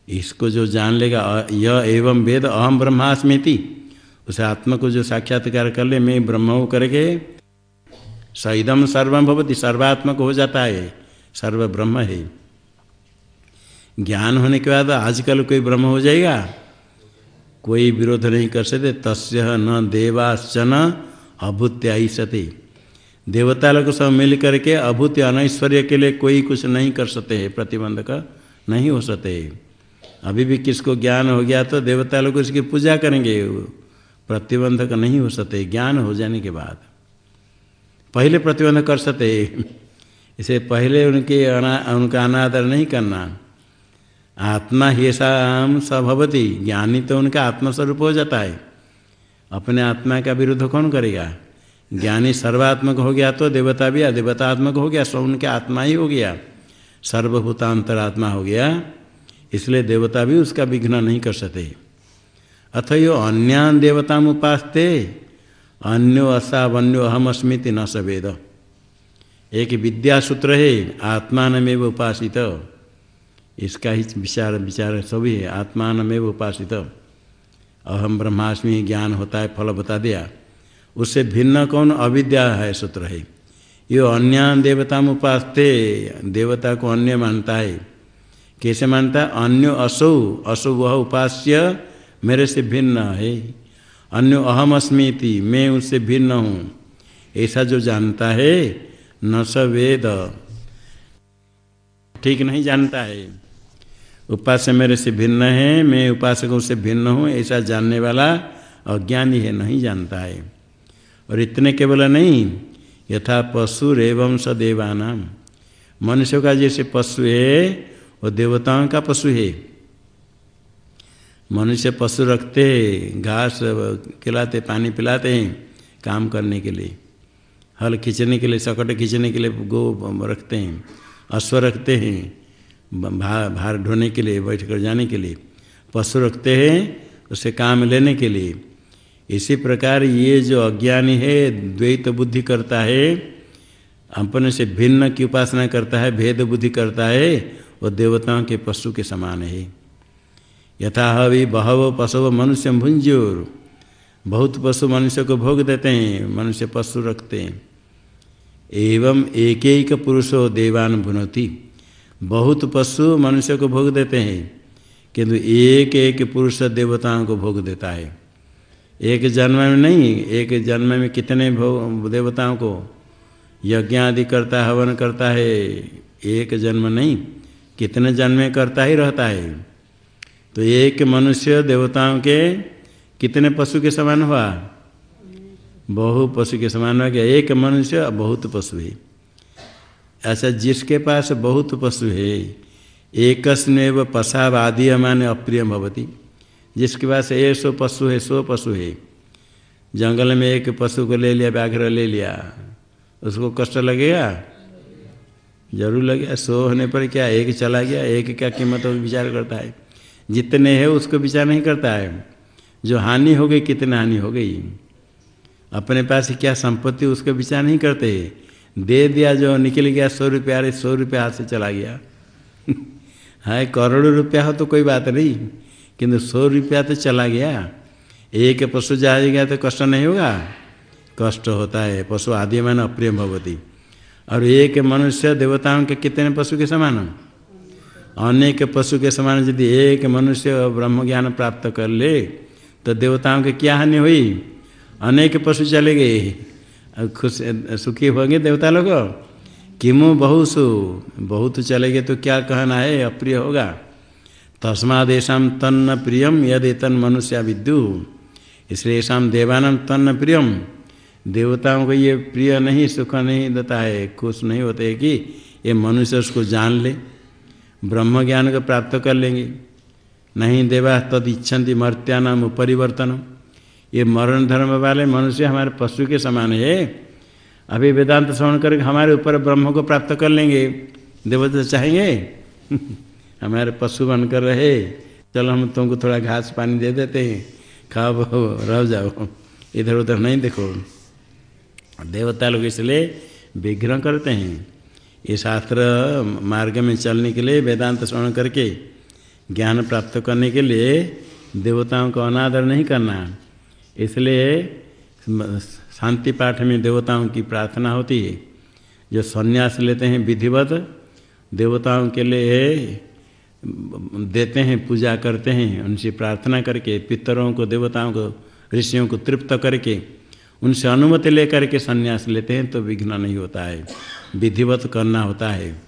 [SPEAKER 1] इसको जो जान लेगा यह एवं वेद अहम ब्रह्मास्मृति उस आत्मा को जो साक्षात्कार कर ले, मैं ब्रह्म हो करके सईदम सर्वम भवती, सर्वात्मक हो जाता है सर्व ब्रह्म है। ज्ञान होने के बाद आजकल कोई ब्रह्म हो जाएगा? कोई विरोध नहीं कर सकते, तस्य न देवाश्चन अभूत्य ऐसते देवता लोग सब मिल करके अभूत अनैश्वर्य के लिए कोई कुछ नहीं कर सकते है, प्रतिबंधक नहीं हो सकते अभी भी किसको ज्ञान हो गया तो देवता लोग उसकी पूजा करेंगे। प्रतिबंधक नहीं हो सकते, ज्ञान हो जाने के बाद। पहले प्रतिबंध कर सकते। इसे पहले उनके अना, उनका अनादर नहीं करना। आत्मा ही ऐसा स्वभवती, ज्ञानी तो उनका आत्मस्वरूप हो जाता है। अपने आत्मा का विरुद्ध कौन करेगा? ज्ञानी सर्वात्मक हो गया तो देवता भी देवतात्मक हो गया सो उनके आत्मा ही हो गया। सर्वभूतांतरात्मा हो गया। इसलिए देवता भी उसका विघ्न नहीं कर सकते अथ यो अन्यान देवता उपासते, अन्यो असा वन्यो अहम अस्मित न सवेद। एक विद्या सूत्र है आत्मान में उपासित। इसका ही विचार विचार सभी है आत्मान में उपासित। अहम ब्रह्मास्मि, ज्ञान होता है, फल बता दिया। उससे भिन्न कौन अविद्या है, सूत्र है। यो अन्य देवता उपासते, देवता को अन्य मानता है। कैसे मानता अन्य असौ असौ वह उपास्य, मेरे से भिन्न है। अन्य अहम अस्मी मैं उससे भिन्न हूँ। ऐसा जो जानता है, न स वेद। ठीक नहीं जानता है। उपास्य मेरे से भिन्न है, मैं उपासकों से भिन्न हूँ, ऐसा जानने वाला अज्ञानी है, नहीं जानता है। और इतने केवल नहीं, यथा पशु एवं सदेवानाम मनुष्यों का जैसे पशु है वो देवताओं का पशु है। मनुष्य पशु रखते, घास, खिलाते, पानी पिलाते हैं काम करने के लिए। हल खींचने के लिए, सकट खींचने के लिए गो रखते हैं, अश्व रखते हैं भार भार ढोने के लिए, बैठ कर जाने के लिए। पशु रखते हैं, उसे काम लेने के लिए। इसी प्रकार ये जो अज्ञानी है, द्वैत बुद्धि करता है, अपने से भिन्न की उपासना करता है, भेद बुद्धि करता है वो देवताओं के पशु के समान है। यथा हवि बहव पशु मनुष्य भुंजोर। बहुत पशु मनुष्य को भोग देते हैं, मनुष्य पशु रखते हैं। एवं एक एक पुरुषो देवान भुनती। बहुत पशु मनुष्य को भोग देते हैं, किंतु एक एक पुरुष देवताओं को भोग देता है। एक जन्म में नहीं, एक जन्म में कितने भोग देवताओं को? यज्ञ आदि करता, हवन करता है, एक जन्म नहीं। कितने जन्म करता ही रहता है। तो एक मनुष्य देवताओं के कितने पशु के समान हुआ? बहु पशु के समान हो गया एक मनुष्य बहुत पशु है। ऐसा जिसके पास बहुत पशु है एकस्व पशावादी माने अप्रिय भवती। जिसके पास ये सो पशु है, सो पशु है। जंगल में एक पशु को ले लिया, व्याघ्र ले लिया, उसको कष्ट लगेगा? ज़रूर लगेगा सो होने पर क्या, एक चला गया, एक क्या कीमत विचार करता है। जितने है उसको विचार नहीं करता है। जो हानि हो गई, कितनी हानि हो गई। अपने पास क्या संपत्ति, उसका विचार नहीं करते। दे दिया जो निकल गया, सौ रुपया, अरे सौ रुपया हाथ से चला गया। [LAUGHS] हाँ करोड़ों रुपया हो तो कोई बात नहीं। किंतु सौ रुपया तो चला गया। एक पशु जाएगा तो कष्ट नहीं होगा। कष्ट होता है। पशु आदि मान अप्रिय भगवती और एक मनुष्य देवताओं के कितने पशु के समान अनेक पशु के समान यदि एक मनुष्य ब्रह्म ज्ञान प्राप्त कर ले तो देवताओं के क्या हानि हुई? अनेक पशु चले गए। खुश, सुखी होंगे देवता लोग? किमु बहुसु? बहुत चले गए तो क्या कहना है? अप्रिय होगा। तस्मादेशा तन्न प्रियम यदि तन मनुष्य विद्यु इसलिए ऐसा देवानम तन्न प्रियम देवताओं को ये प्रिय नहीं, सुख नहीं देता है खुश नहीं होते कि ये मनुष्य उसको जान ले, ब्रह्म ज्ञान को प्राप्त कर लेंगे। नहीं, देवा तद इच्छन्ति मर्त्यानाम परिवर्तन ये मरण धर्म वाले मनुष्य हमारे पशु के समान है। अभी वेदांत श्रवण करके हमारे ऊपर ब्रह्म को प्राप्त कर लेंगे। देवता चाहेंगे? [LAUGHS] हमारे पशु बनकर रहे। चलो, हम तुमको थोड़ा घास पानी दे देते हैं। खाओ, रह जाओ। इधर उधर नहीं देखो। देवता लोग इसलिए विघ्न करते हैं। ये शास्त्र मार्ग में चलने के लिए, वेदांत श्रवण करके, ज्ञान प्राप्त करने के लिए देवताओं को अनादर नहीं करना। इसलिए शांति पाठ में देवताओं की प्रार्थना होती है। जो संन्यास लेते हैं विधिवत, देवताओं के लिए देते हैं, पूजा करते हैं, उनसे प्रार्थना करके, पितरों को, देवताओं को, ऋषियों को तृप्त करके उनसे अनुमति लेकर के संन्यास लेते हैं तो विघ्न नहीं होता है। विधिवत करना होता है।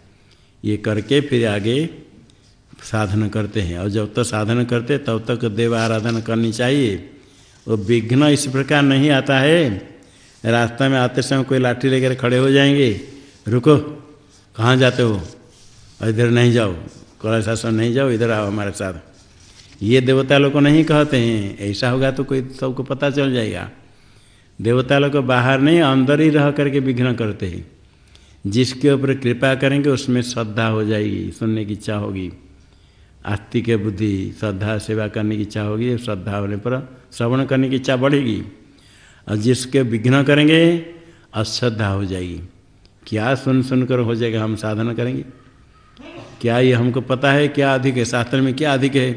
[SPEAKER 1] ये करके फिर आगे साधन करते हैं। और जब तक तो साधन करते तब तक देव आराधना करनी चाहिए। वो विघ्न इस प्रकार नहीं आता है। रास्ता में आते समय कोई लाठी लेकर खड़े हो जाएँगे। रुको, कहाँ जाते हो? इधर नहीं जाओ। कला शासन नहीं जाओ, इधर आओ हमारे साथ। ये देवता लोग को नहीं कहते हैं। ऐसा होगा तो कोई सबको पता चल जाएगा। देवता लोग बाहर नहीं, अंदर ही रह करके विघ्न करते हैं। जिसके ऊपर कृपा करेंगे, उसमें श्रद्धा हो जाएगी, सुनने की इच्छा होगी। आस्तिक बुद्धि, श्रद्धा, सेवा करने की इच्छा होगी, श्रद्धा होने पर श्रवण करने की इच्छा बढ़ेगी। और जिसके विघ्न करेंगे, अश्रद्धा हो जाएगी। क्या सुन सुनकर हो जाएगा, हम साधना करेंगे? क्या ये हमको पता है, क्या अधिक है? शास्त्र में क्या अधिक है?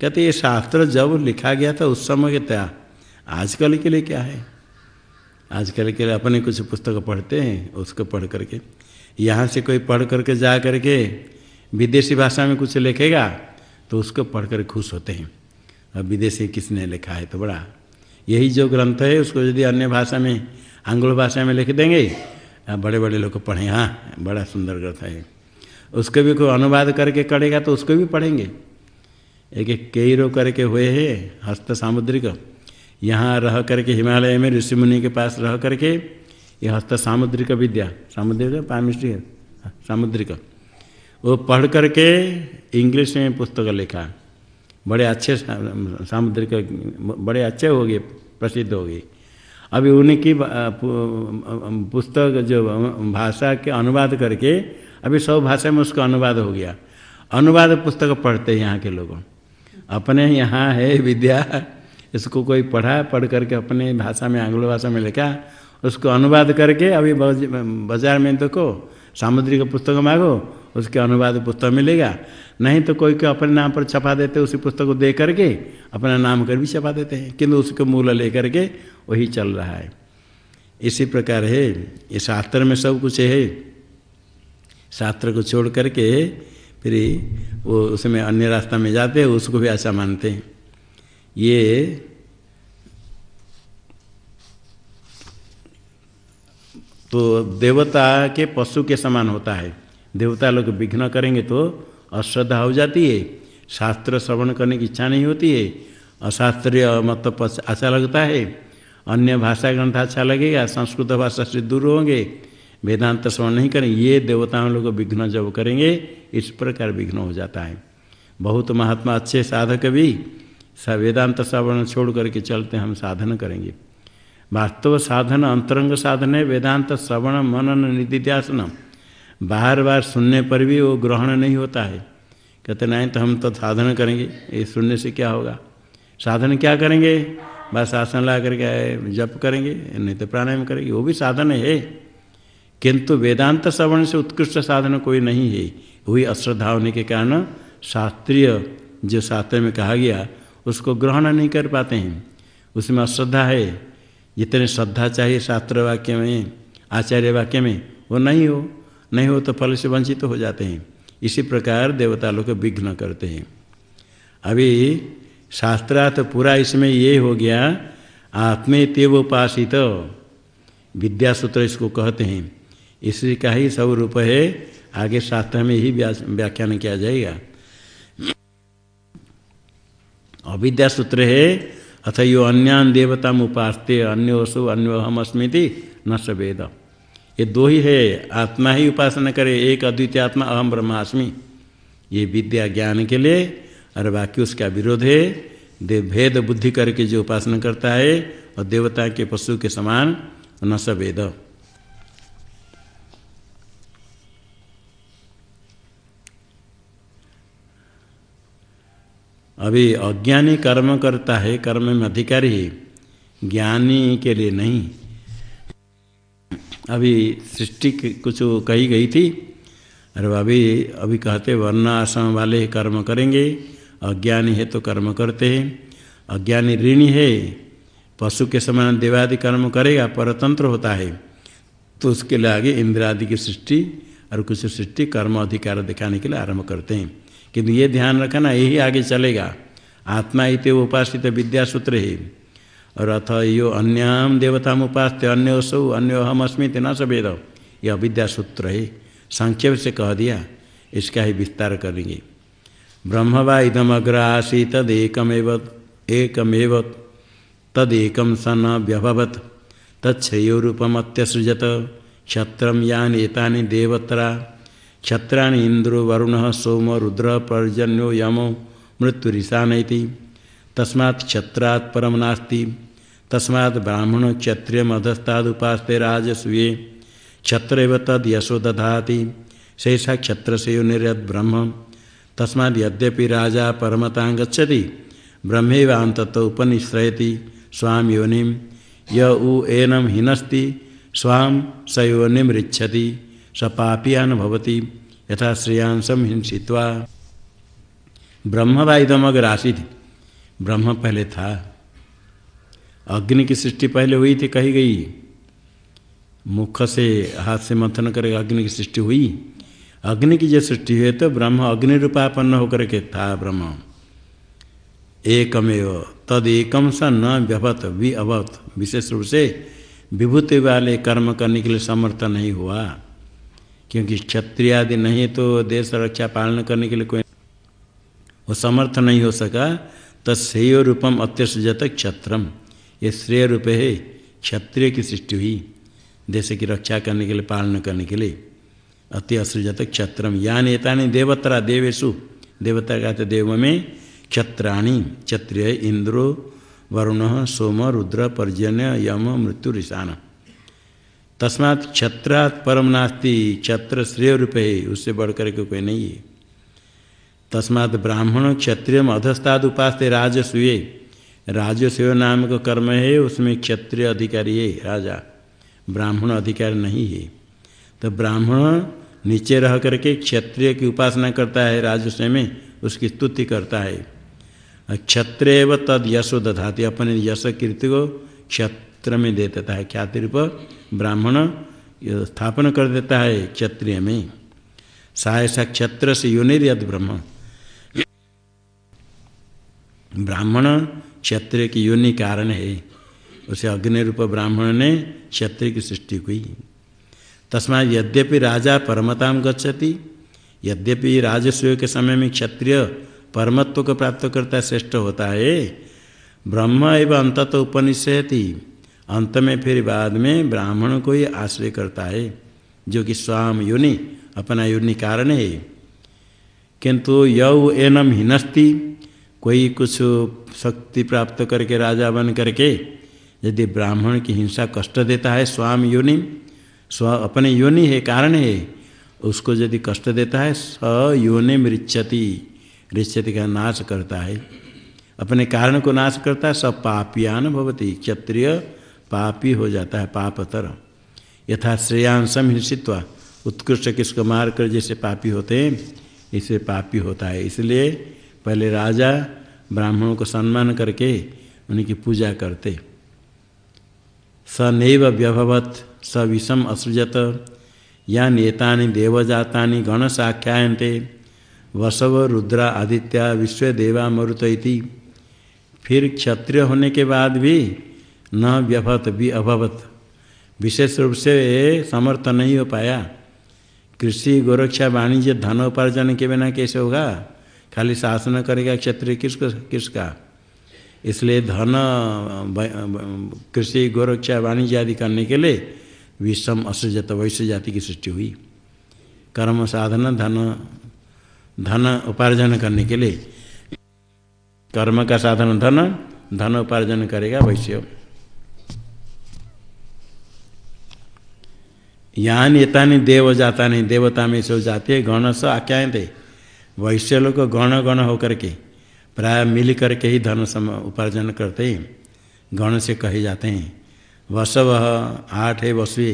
[SPEAKER 1] कहते, ये शास्त्र जब लिखा गया था, उस समय के त्या। आजकल के लिए क्या है? आजकल के अपने कुछ पुस्तक पढ़ते हैं, उसको पढ़ करके। यहाँ से कोई पढ़ करके जा करके विदेशी भाषा में कुछ लिखेगा तो उसको पढ़ कर खुश होते हैं। अब विदेशी किसने लिखा है तो बड़ा। यही जो ग्रंथ है, उसको यदि अन्य भाषा में, आंग्ल भाषा में लिख देंगे बड़े बड़े लोग पढ़ें। हाँ बड़ा सुंदर ग्रंथ है। उसको भी कोई अनुवाद करके करेगा तो उसको भी पढ़ेंगे। एक एक कई रो करके हुए हैं, हस्त सामुद्रिक। यहाँ रह करके हिमालय में ऋषि मुनि के पास रह करके ये हस्त सामुद्रिक विद्या, सामुद्रिक पामिस्ट्री सामुद्रिक। वो पढ़ करके इंग्लिश में पुस्तक लिखा। बड़े अच्छे सामुद्रिक, बड़े अच्छे हो गए, प्रसिद्ध हो गए। अभी उनकी पुस्तक जो भाषा के अनुवाद करके, अभी सब भाषा में उसका अनुवाद हो गया। अनुवाद पुस्तक पढ़ते हैं यहाँ के लोगों। अपने यहाँ है विद्या। इसको कोई पढ़ा, पढ़ करके अपने भाषा में, आंग्ल भाषा में लिखा, उसको अनुवाद करके अभी बाज़ार में देखो सामुद्रिक पुस्तक मांगो, उसके अनुवाद पुस्तक मिलेगा। नहीं तो कोई को अपने नाम पर छपा देते, उसी पुस्तक को दे करके अपना नाम कर भी छपा देते हैं, किंतु उसके मूल लेकर के वही चल रहा है। इसी प्रकार है, ये शास्त्र में सब कुछ है। शास्त्र को छोड़ करके फिर वो उसमें अन्य रास्ता में जाते हैं, उसको भी ऐसा मानते हैं। ये तो देवता के पशु के समान होता है। देवता लोग विघ्न करेंगे तो अश्रद्धा हो जाती है। शास्त्र श्रवण करने की इच्छा नहीं होती है। अशास्त्रीय मत अच्छा लगता है। अन्य भाषा ग्रंथ अच्छा लगेगा, संस्कृत भाषा से दूर होंगे। वेदांत श्रवण नहीं करेंगे ये देवताओं लोग विघ्न जब करेंगे, इस प्रकार विघ्न हो जाता है। बहुत महात्मा अच्छे साधक भी वेदांत श्रवण छोड़ करके चलते हम साधन करेंगे। वास्तव साधन अंतरंग साधन है, वेदांत श्रवण मनन निधिध्यासन बार बार सुनने पर भी वो ग्रहण नहीं होता है। कहते नहीं तो हम तो साधन करेंगे, ये सुनने से क्या होगा? साधन क्या करेंगे? बस आसन ला करके जप करेंगे, नहीं तो प्राणायाम करेंगे, वो भी साधन है। किंतु वेदांत श्रवण से उत्कृष्ट साधन कोई नहीं है। वही अश्रद्धा होने के कारण शास्त्रीय जो शास्त्र में कहा गया उसको ग्रहण नहीं कर पाते हैं। उसमें अश्रद्धा है। जितने श्रद्धा चाहिए शास्त्र वाक्य में, आचार्य वाक्य में, वो नहीं हो। नहीं हो तो फल से वंचित तो हो जाते हैं। इसी प्रकार देवता लोग विघ्न करते हैं। अभी शास्त्रार्थ तो पूरा इसमें ये हो गया, आत्मे तेव उपासित। विद्यासूत्र इसको कहते हैं। इसी का ही स्वरूप है। आगे शास्त्र में ही व्याख्यान किया जाएगा। अविद्या सूत्र है। अथ यो अन्यान देवता उपासते अन्य वसु अन्य हम अस्मृति न सवेद ये दो ही है। आत्मा ही उपासना करे, एक अद्वितीय आत्मा अहम ब्रह्मास्मि। ये विद्या ज्ञान के लिए, और बाकी उसका विरोध है। देव भेद बुद्धि करके जो उपासना करता है, और देवता के पशु के समान, न सवेद अभी अज्ञानी कर्म करता है, कर्म में अधिकारी है। ज्ञानी के लिए नहीं। अभी सृष्टि कुछ कही गई थी। अरे अभी अभी कहते वर्ण आश्रम वाले कर्म करेंगे, अज्ञानी है तो कर्म करते हैं। अज्ञानी ऋणी है, पशु के समान देवादि कर्म करेगा, परतंत्र होता है। तो उसके लिए आगे इंद्रादि की सृष्टि और कुछ सृष्टि कर्म अधिकार दिखाने के लिए आरंभ करते हैं। किंतु ये ध्यान रखना, यही आगे चलेगा। आत्मा इत उपासित विद्यासूत्र ही। और अथ यो अन्याम देवता उपास्य अन्य सौ, अन्य हम अस्मित न सभेद ये अविद्या सूत्र है। संक्षेप से कह दिया, इसका ही विस्तार करेंगे। ब्रह्म वा इदम अग्र आसी तदेकमेव एकमेव तदेकम सन व्यभवत। तत्रूपमत्यसृजत क्षत्र यान एतानि देवत्रा। क्षत्राणि इंद्रो वरुण सोम रुद्र पर्जन्यो यमो मृत्युरीशानति तस्मात् क्षत्रात् परम नास्ति। तस्मात् ब्राह्मण क्षत्रिय मधस्तादुपास्ते क्षत्र तद यशो दधाति। शेषा क्षत्र से ब्रह्म। तस्माद यद्यपि राजा परमता गच्छति ब्रह्मेवांतत उपनिश्रयति स्वाम योनिम य उ एनम हिनस्ति स्वाम स योनिम ऋक्षति स पापियान भवति। यथा श्रेयांसम हिंसित्वा ब्रह्म वाइदम अगर आसित ब्रह्म पहले था। अग्नि की सृष्टि पहले हुई थी, कही गई। मुख से हाथ से मंथन करके अग्नि की सृष्टि हुई। अग्नि की जो सृष्टि हुई तो ब्रह्म अग्नि रूपापन्न होकर के था ब्रह्म। एकमेव तद एकम सा न व्यभत भी अभत विशेष रूप से विभूति वाले कर्म करने के लिए समर्थ नहीं हुआ। क्योंकि क्षत्रिय आदि नहीं तो देश रक्षा पालन करने के लिए कोई वो समर्थ नहीं हो सका। तो श्रेय रूपम अत्यसजत क्षत्रम। ये श्रेय रूप है, क्षत्रिय की सृष्टि हुई देश की रक्षा करने के लिए, पालन करने के लिए। अति असृजत क्षत्रम। या नेता देवत्रा देवेशु देवता कहते देव में क्षत्राणी। क्षत्रिय, इंद्रो, वरुण, सोम, रुद्र, पर्जन्य, यम, मृत्यु ऋषान तस्मात् क्षत्रात् परम नास्ति क्षत्र श्रेय रूप है उससे बढ़कर के कोई नहीं है। तस्मात् ब्राह्मण क्षत्रिय अधस्ताद उपास राजसूय राजसूय नाम का कर्म है, उसमें क्षत्रिय अधिकारी है, राजा। ब्राह्मण अधिकारी नहीं है। तो ब्राह्मण नीचे रह करके क्षत्रिय की उपासना करता है, राजस्व में उसकी स्तुति करता है। क्षत्रिय व तद यशो दधाती, अपने यश कीर्ति को क्षत्र में दे देता है ख्याति रूप ब्राह्मण स्थापन कर देता है क्षत्रिय में। सा क्षत्र से योनिर यद ब्रह्म। ब्राह्मण क्षत्रिय की योनि कारण है। उसे अग्नि रूप ब्राह्मण ने क्षत्रिय की सृष्टि हुई तस्मा यद्यपि राजा परमताम गच्छति, यद्यपि राजस्व के समय में क्षत्रिय परमत्व को प्राप्त करता श्रेष्ठ होता है, ब्रह्म एवं अंत तो उपनिषयति अंत में फिर बाद में ब्राह्मण को ही आश्रय करता है, जो कि स्वाम योनि, अपना योनि कारण है। किंतु यौ एनम हिनस्ती, कोई कुछ शक्ति प्राप्त करके, राजा बन करके, यदि ब्राह्मण की हिंसा कष्ट देता है स्वाम योनि, स्व अपने योनि है, कारण है, उसको यदि कष्ट देता है, स योनि मृक्षति ऋक्षति का नाश करता है। अपने कारण को नाश करता है सब पापियान भवती, क्षत्रिय पापी हो जाता है पापतर यथा श्रेयांशम हिंसित्वा, उत्कृष्ट किसको मार कर जैसे पापी होते हैं, इसे पापी होता है। इसलिए पहले राजा ब्राह्मणों को सम्मान करके उनकी पूजा करते। स नैव व्यभवत स विषम असृजत या नेता देवजाता गणसाख्यायते वसव रुद्रा आदित्य विश्व देवा मरुत फिर क्षत्रिय होने के बाद भी न व्यभत भी अभवत। विशेष रूप से समर्थ नहीं हो पाया। कृषि, गोरक्षा, वाणिज्य, धन उपार्जन के बिना कैसे होगा? खाली शासन करेगा क्षत्रिय किसको किसका? इसलिए धन कृषि, गोरक्षा, वाणिज्य आदि करने के लिए विषम असृजत, वैश्य जाति की सृष्टि हुई। कर्म, साधन, धन धन उपार्जन करने के लिए। कर्म का साधन धन धन उपार्जन करेगा वैश्य। यहाँ नेता ने देव जाता नहीं, देवता में से जाते, गण से आख्याएँ थे वैश्य लोग गण गण होकर के, प्राय मिल करके ही धन सम उपार्जन करते हैं। गण से कहे जाते हैं, वसव आठ है वसुए,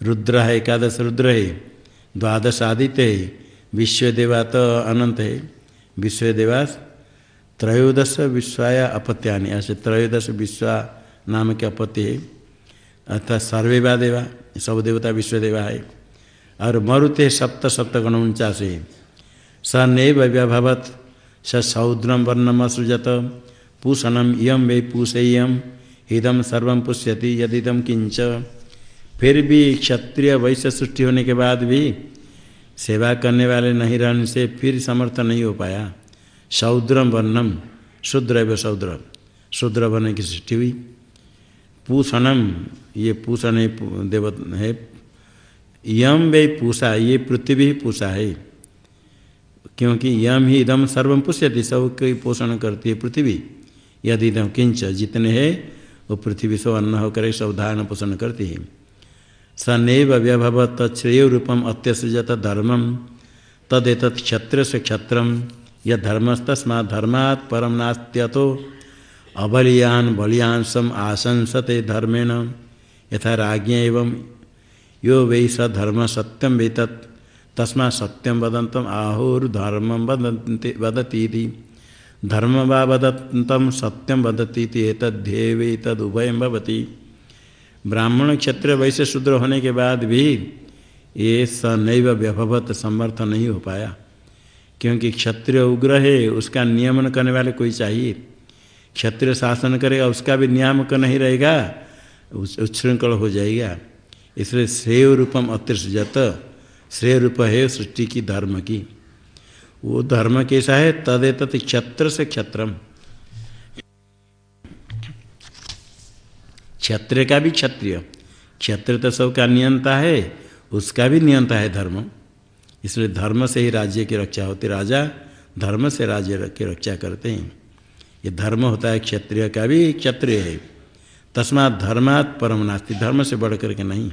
[SPEAKER 1] रुद्र है, एकादश रुद्र है, द्वादश आदित्य है विश्वदेवा तो अनंत है। विश्वदेवास त्रयोदश विश्वाया अपत्यानि, ऐसे त्रयोदश विश्वा नाम के अपत्य है। अर्थात सर्वेवा देवा सब देवता विश्वदेवा है। और मरुते सप्त सप्तगण उनचास। है स नैव व्यभवत स सौद्रम वर्णम असृजत पूषणम इम वे पूषेयम इदम सर्व पुष्यति यदि इदम किंच फिर भी क्षत्रिय वैश्य सृष्टि होने के बाद भी सेवा करने वाले नहीं रहने से फिर समर्थ नहीं हो पाया। शौद्रम वर्णम, शूद्र एवं शौद्र। शूद्र वर्ण की सृष्टि हुई। पूषणम, ये पूषण देव है। यम वे पूषा, ये पृथ्वी ही पूषा है। क्योंकि यम ही इदम सर्वम पुष्यति, सब की पोषण करती है पृथ्वी। यदि इदम किंच जितने हैं, वो पृथ्वी सब अन्न होकर सब धारण पोषण करती है। स नैव व्यभव तत्श्रेय रूपम अत्यसृजत धर्मम तदेत क्षत्र से क्षत्र यह धर्मस्तस्मा धर्मात् परम नास्त्यतो। अबलियान बलियांसम आशंसते धर्मेण। यथा राज्ञ एवं यो वै स धर्म सत्यम वेत तस्मा सत्यम वदंतम आहुर्धर्म वदती वदती धर्म वा वदतम सत्यम वदती भवती ब्राह्मण क्षत्रिय वैश्य शूद्र होने के बाद भी ये स नैव व्यभवत समर्थ नहीं हो पाया। क्योंकि क्षत्रिय उग्र है, उसका नियमन करने वाले कोई चाहिए। क्षत्रिय शासन करेगा उसका भी नियामक नहीं रहेगा उच्छृंखल हो जाएगा। इसलिए श्रेय रूपम अतिसृजत श्रेय रूप है सृष्टि की, धर्म की। वो धर्म कैसा है? तदे तदेत क्षत्र से क्षत्रम। क्षत्रिय का भी क्षत्रिय। क्षत्रिय तो सबका नियंता है, उसका भी नियंता है धर्म। इसलिए धर्म से ही राज्य की रक्षा होती राजा धर्म से राज्य की रक्षा करते हैं। ये धर्म होता है क्षत्रिय का भी क्षत्रिय है। तस्मात धर्मात् परम नास्ति। धर्म से बढ़ करके नहीं।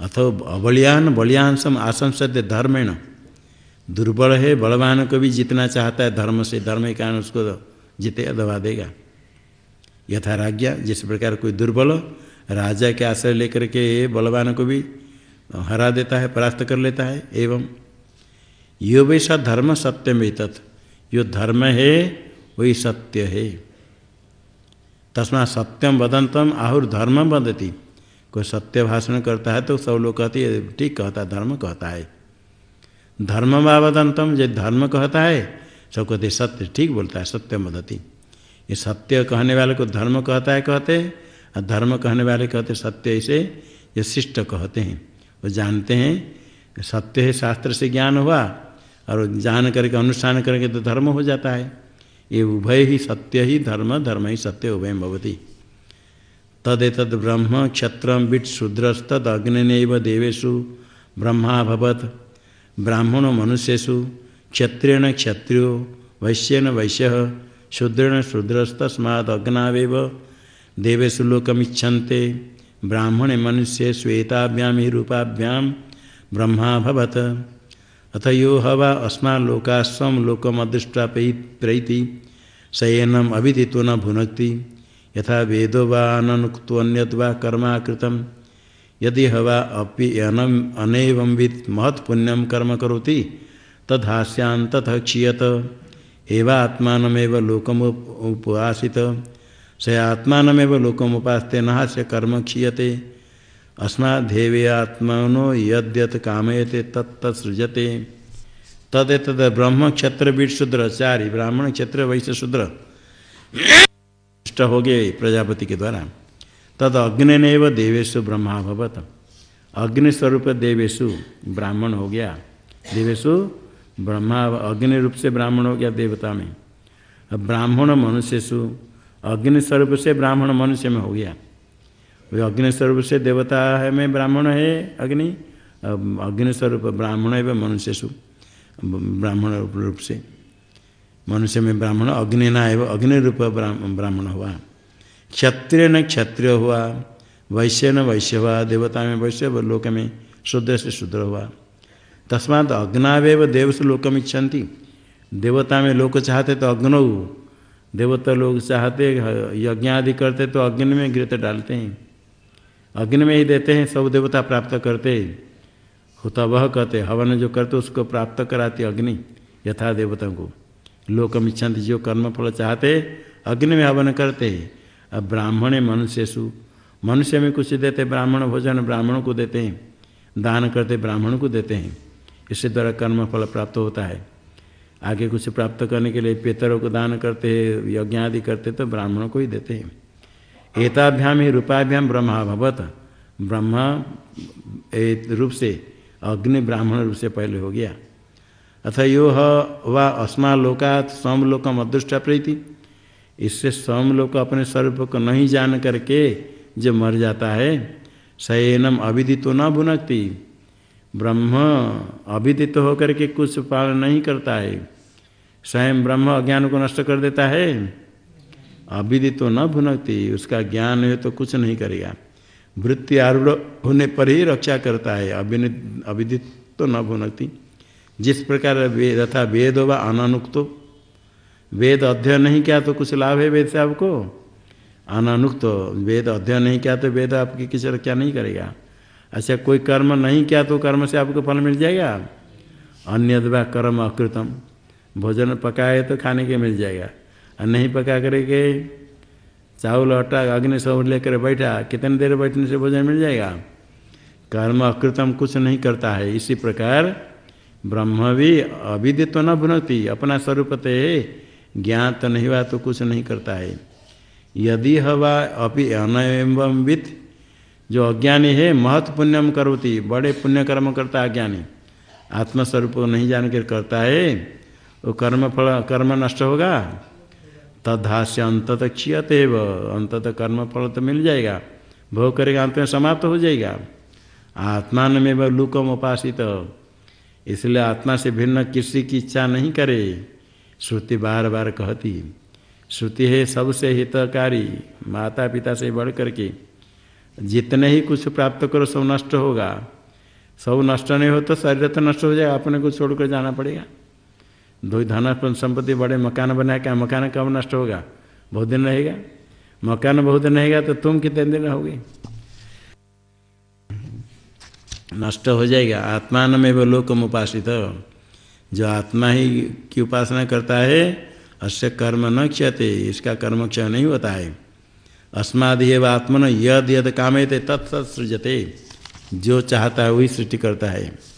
[SPEAKER 1] अथो अबलियान बलियान सम आशंसते धर्मेण। दुर्बल है, बलवान को भी जीतना चाहता है धर्म से। धर्म के कारण उसको जीते दबा देगा। यथा राज्ञा, जिस प्रकार कोई दुर्बल राजा के आश्रय लेकर के बलवान को भी हरा देता है, परास्त कर लेता है, एवं यो वैसा धर्म सत्यम तत् यो धर्म है वही सत्य है। तस्मा सत्यम वदंतम आहुर धर्म वदती। कोई सत्य भाषण करता है तो सब लोग कहते हैं ठीक कहता धर्म कहता है। धर्म वदंतम जो धर्म कहता है, सब कहते सत्य ठीक बोलता है, सत्य वदती। ये सत्य कहने वाले को धर्म कहता है, कहते और धर्म कहने वाले कहते सत्य इसे, ये शिष्ट कहते हैं। वो जानते हैं, सत्य है, शास्त्र से ज्ञान हुआ, और जान करके, अनुष्ठान करके तो धर्म हो जाता है। ये उभय ही सत्य ही धर्म धर्म ही सत्य उभय भवती। तदेत ब्रह्म क्षत्र बिट शूद्रस्तद अग्निव देवेशु ब्रह्मा ब्राह्मणो मनुष्यु क्षत्रेण क्षत्रियो वैश्यन वैश्य, शूद्रेण शूद्रस्तस्माद अग्नावेव देवेशु लोकमिच्छन्ते, ब्राह्मणे मनुष्य श्वेताभ्याम ही अथ यो हवा अस्मा लोका स्व लोकमदृष्टा प्रैति। शयनम अभिदितो न भुनक्ति। यथा वेदो वानुक्त वा कर्माकृत यदि हवा अपि अनैवंवित महत्पुण्यम कर्म करोति तथ क्षीयत। एवात्मानमेव लोकम उपवासित स आत्मानमेव लोकम उपास्ते नहास्य कर्म क्षीयते। अस्मादेवे आत्मनो यद्यत कामयते तत्तसृजते तदेत ब्रह्म क्षत्र शूद्र चारि ब्राह्मण क्षेत्र वैश्य शूद्र हो गए प्रजापति के द्वारा। तद अग्नि नव देवेशु ब्रह्मा भवत। देवेशु ब्राह्मण हो गया। देवेशु ब्रह्मा अग्नि रूप से ब्राह्मण हो गया देवता में। ब्राह्मण मनुष्यसु अग्नि स्वरूप से ब्राह्मण मनुष्य में हो गया। अग्नि स्वरूप से देवता है में ब्राह्मण है अग्नि? अग्नि स्वरूप ब्राह्मण है मनुष्यसु ब्राह्मण रूप से। मनुष्य में ब्राह्मण, अग्नि ना है अग्नि रूप ब्राह्मण हुआ। क्षत्रिय न क्षत्रिय हुआ, वैश्य न वैश्य हुआ, देवता में वैश्य लोक में शुद्ध से शुद्र हुआ। तस्मात अग्नावेव देव से लोकम इच्छन्ति। देवता में लोग चाहते तो अग्नौ। देवता लोग चाहते, यज्ञ आदि करते तो अग्नि में घृत डालते हैं। अग्नि में ही देते हैं, सब देवता प्राप्त करते होता वह कहते, हवन जो करते, उसको प्राप्त कराती अग्नि, यथा देवता को। लोकम इच्छन्ति, जो कर्म फल चाहते, अग्नि में हवन करते अब ब्राह्मण मनुष्य सु मनुष्य में कुछ देते, ब्राह्मण भोजन ब्राह्मण को देते हैं। दान करते, ब्राह्मण को देते हैं। इससे द्वारा कर्म फल प्राप्त होता है। आगे कुछ प्राप्त करने के लिए पेतरों को दान करते यज्ञ आदि करते तो ब्राह्मणों को ही देते हैं। एताभ्याम ही रूपाभ्याम ब्रह्म भवत। ब्रह्म रूप से अग्नि ब्राह्मण रूप से पहले हो गया। अथ यो व अस्मा लोकात समलोकम अदृष्टा प्रीति। इससे समलोक अपने स्वरूप को नहीं जान करके जो मर जाता है सैनम अविदितो न भुनकती। ब्रह्म अविदित होकर के कुछ पालन नहीं करता है। स्वयं ब्रह्म अज्ञान को नष्ट कर देता है। अविदितो न भुनकती, उसका ज्ञान है तो कुछ नहीं करेगा। वृत्ति आरूढ़ होने पर ही रक्षा करता है अविदित तो न भुनकती। जिस प्रकार वेद तथा वेद व अनानुक्तो, वेद अध्ययन नहीं किया तो कुछ लाभ है वेद से आपको? अनानुक्त, वेद अध्ययन नहीं किया तो वेद आपकी किसी रक्षा नहीं करेगा। अच्छा कोई कर्म नहीं किया तो कर्म से आपको फल मिल जाएगा। अन्य कर्म अकृतम, भोजन पकाए तो खाने के मिल जाएगा। नहीं पका करके चावल आटा अग्नि सब लेकर बैठा, कितने देर बैठने से भोजन मिल जाएगा? कर्म अकृतम कुछ नहीं करता है। इसी प्रकार ब्रह्म भी अविदित तो न भुनती, अपना स्वरूप ते ज्ञात नहीं हुआ तो कुछ नहीं करता है। यदि हवा अभी अनवित जो अज्ञानी है महत्व पुण्यम करोती, बड़े पुण्य कर्म करता है अज्ञानी, आत्मस्वरूप को नहीं जान कर करता है, वो कर्म फल कर्म नष्ट होगा? तदहास्य अंतत क्षीयते अंतत कर्म फल तो मिल जाएगा। भोग करेगा, अंत में समाप्त हो जाएगा। आत्मान में वह लुकम उपासित। इसलिए आत्मा से भिन्न किसी की इच्छा नहीं करे, श्रुति बार बार कहती। श्रुति है सबसे हितकारी माता पिता से बढ़ करके जितने ही कुछ प्राप्त करो, सब नष्ट होगा। सब नष्ट नहीं हो तो शरीर तो नष्ट हो जाएगा, अपने को छोड़कर जाना पड़ेगा। दो धन संपत्ति, बड़े मकान बनाए, क्या मकान कब नष्ट होगा? बहुत दिन रहेगा। मकान बहुत दिन रहेगा तो तुम कितने दिन रहोगे? नष्ट हो जाएगा। आत्मान में वो लोकम उपासित। जो आत्मा ही की उपासना करता है, अस्य कर्म न क्षयते, इसका कर्म क्षय नहीं होता है। अस्मादेव आत्मन यद यद कामयते तत्सृजते जो चाहता है वही सृष्टि करता है।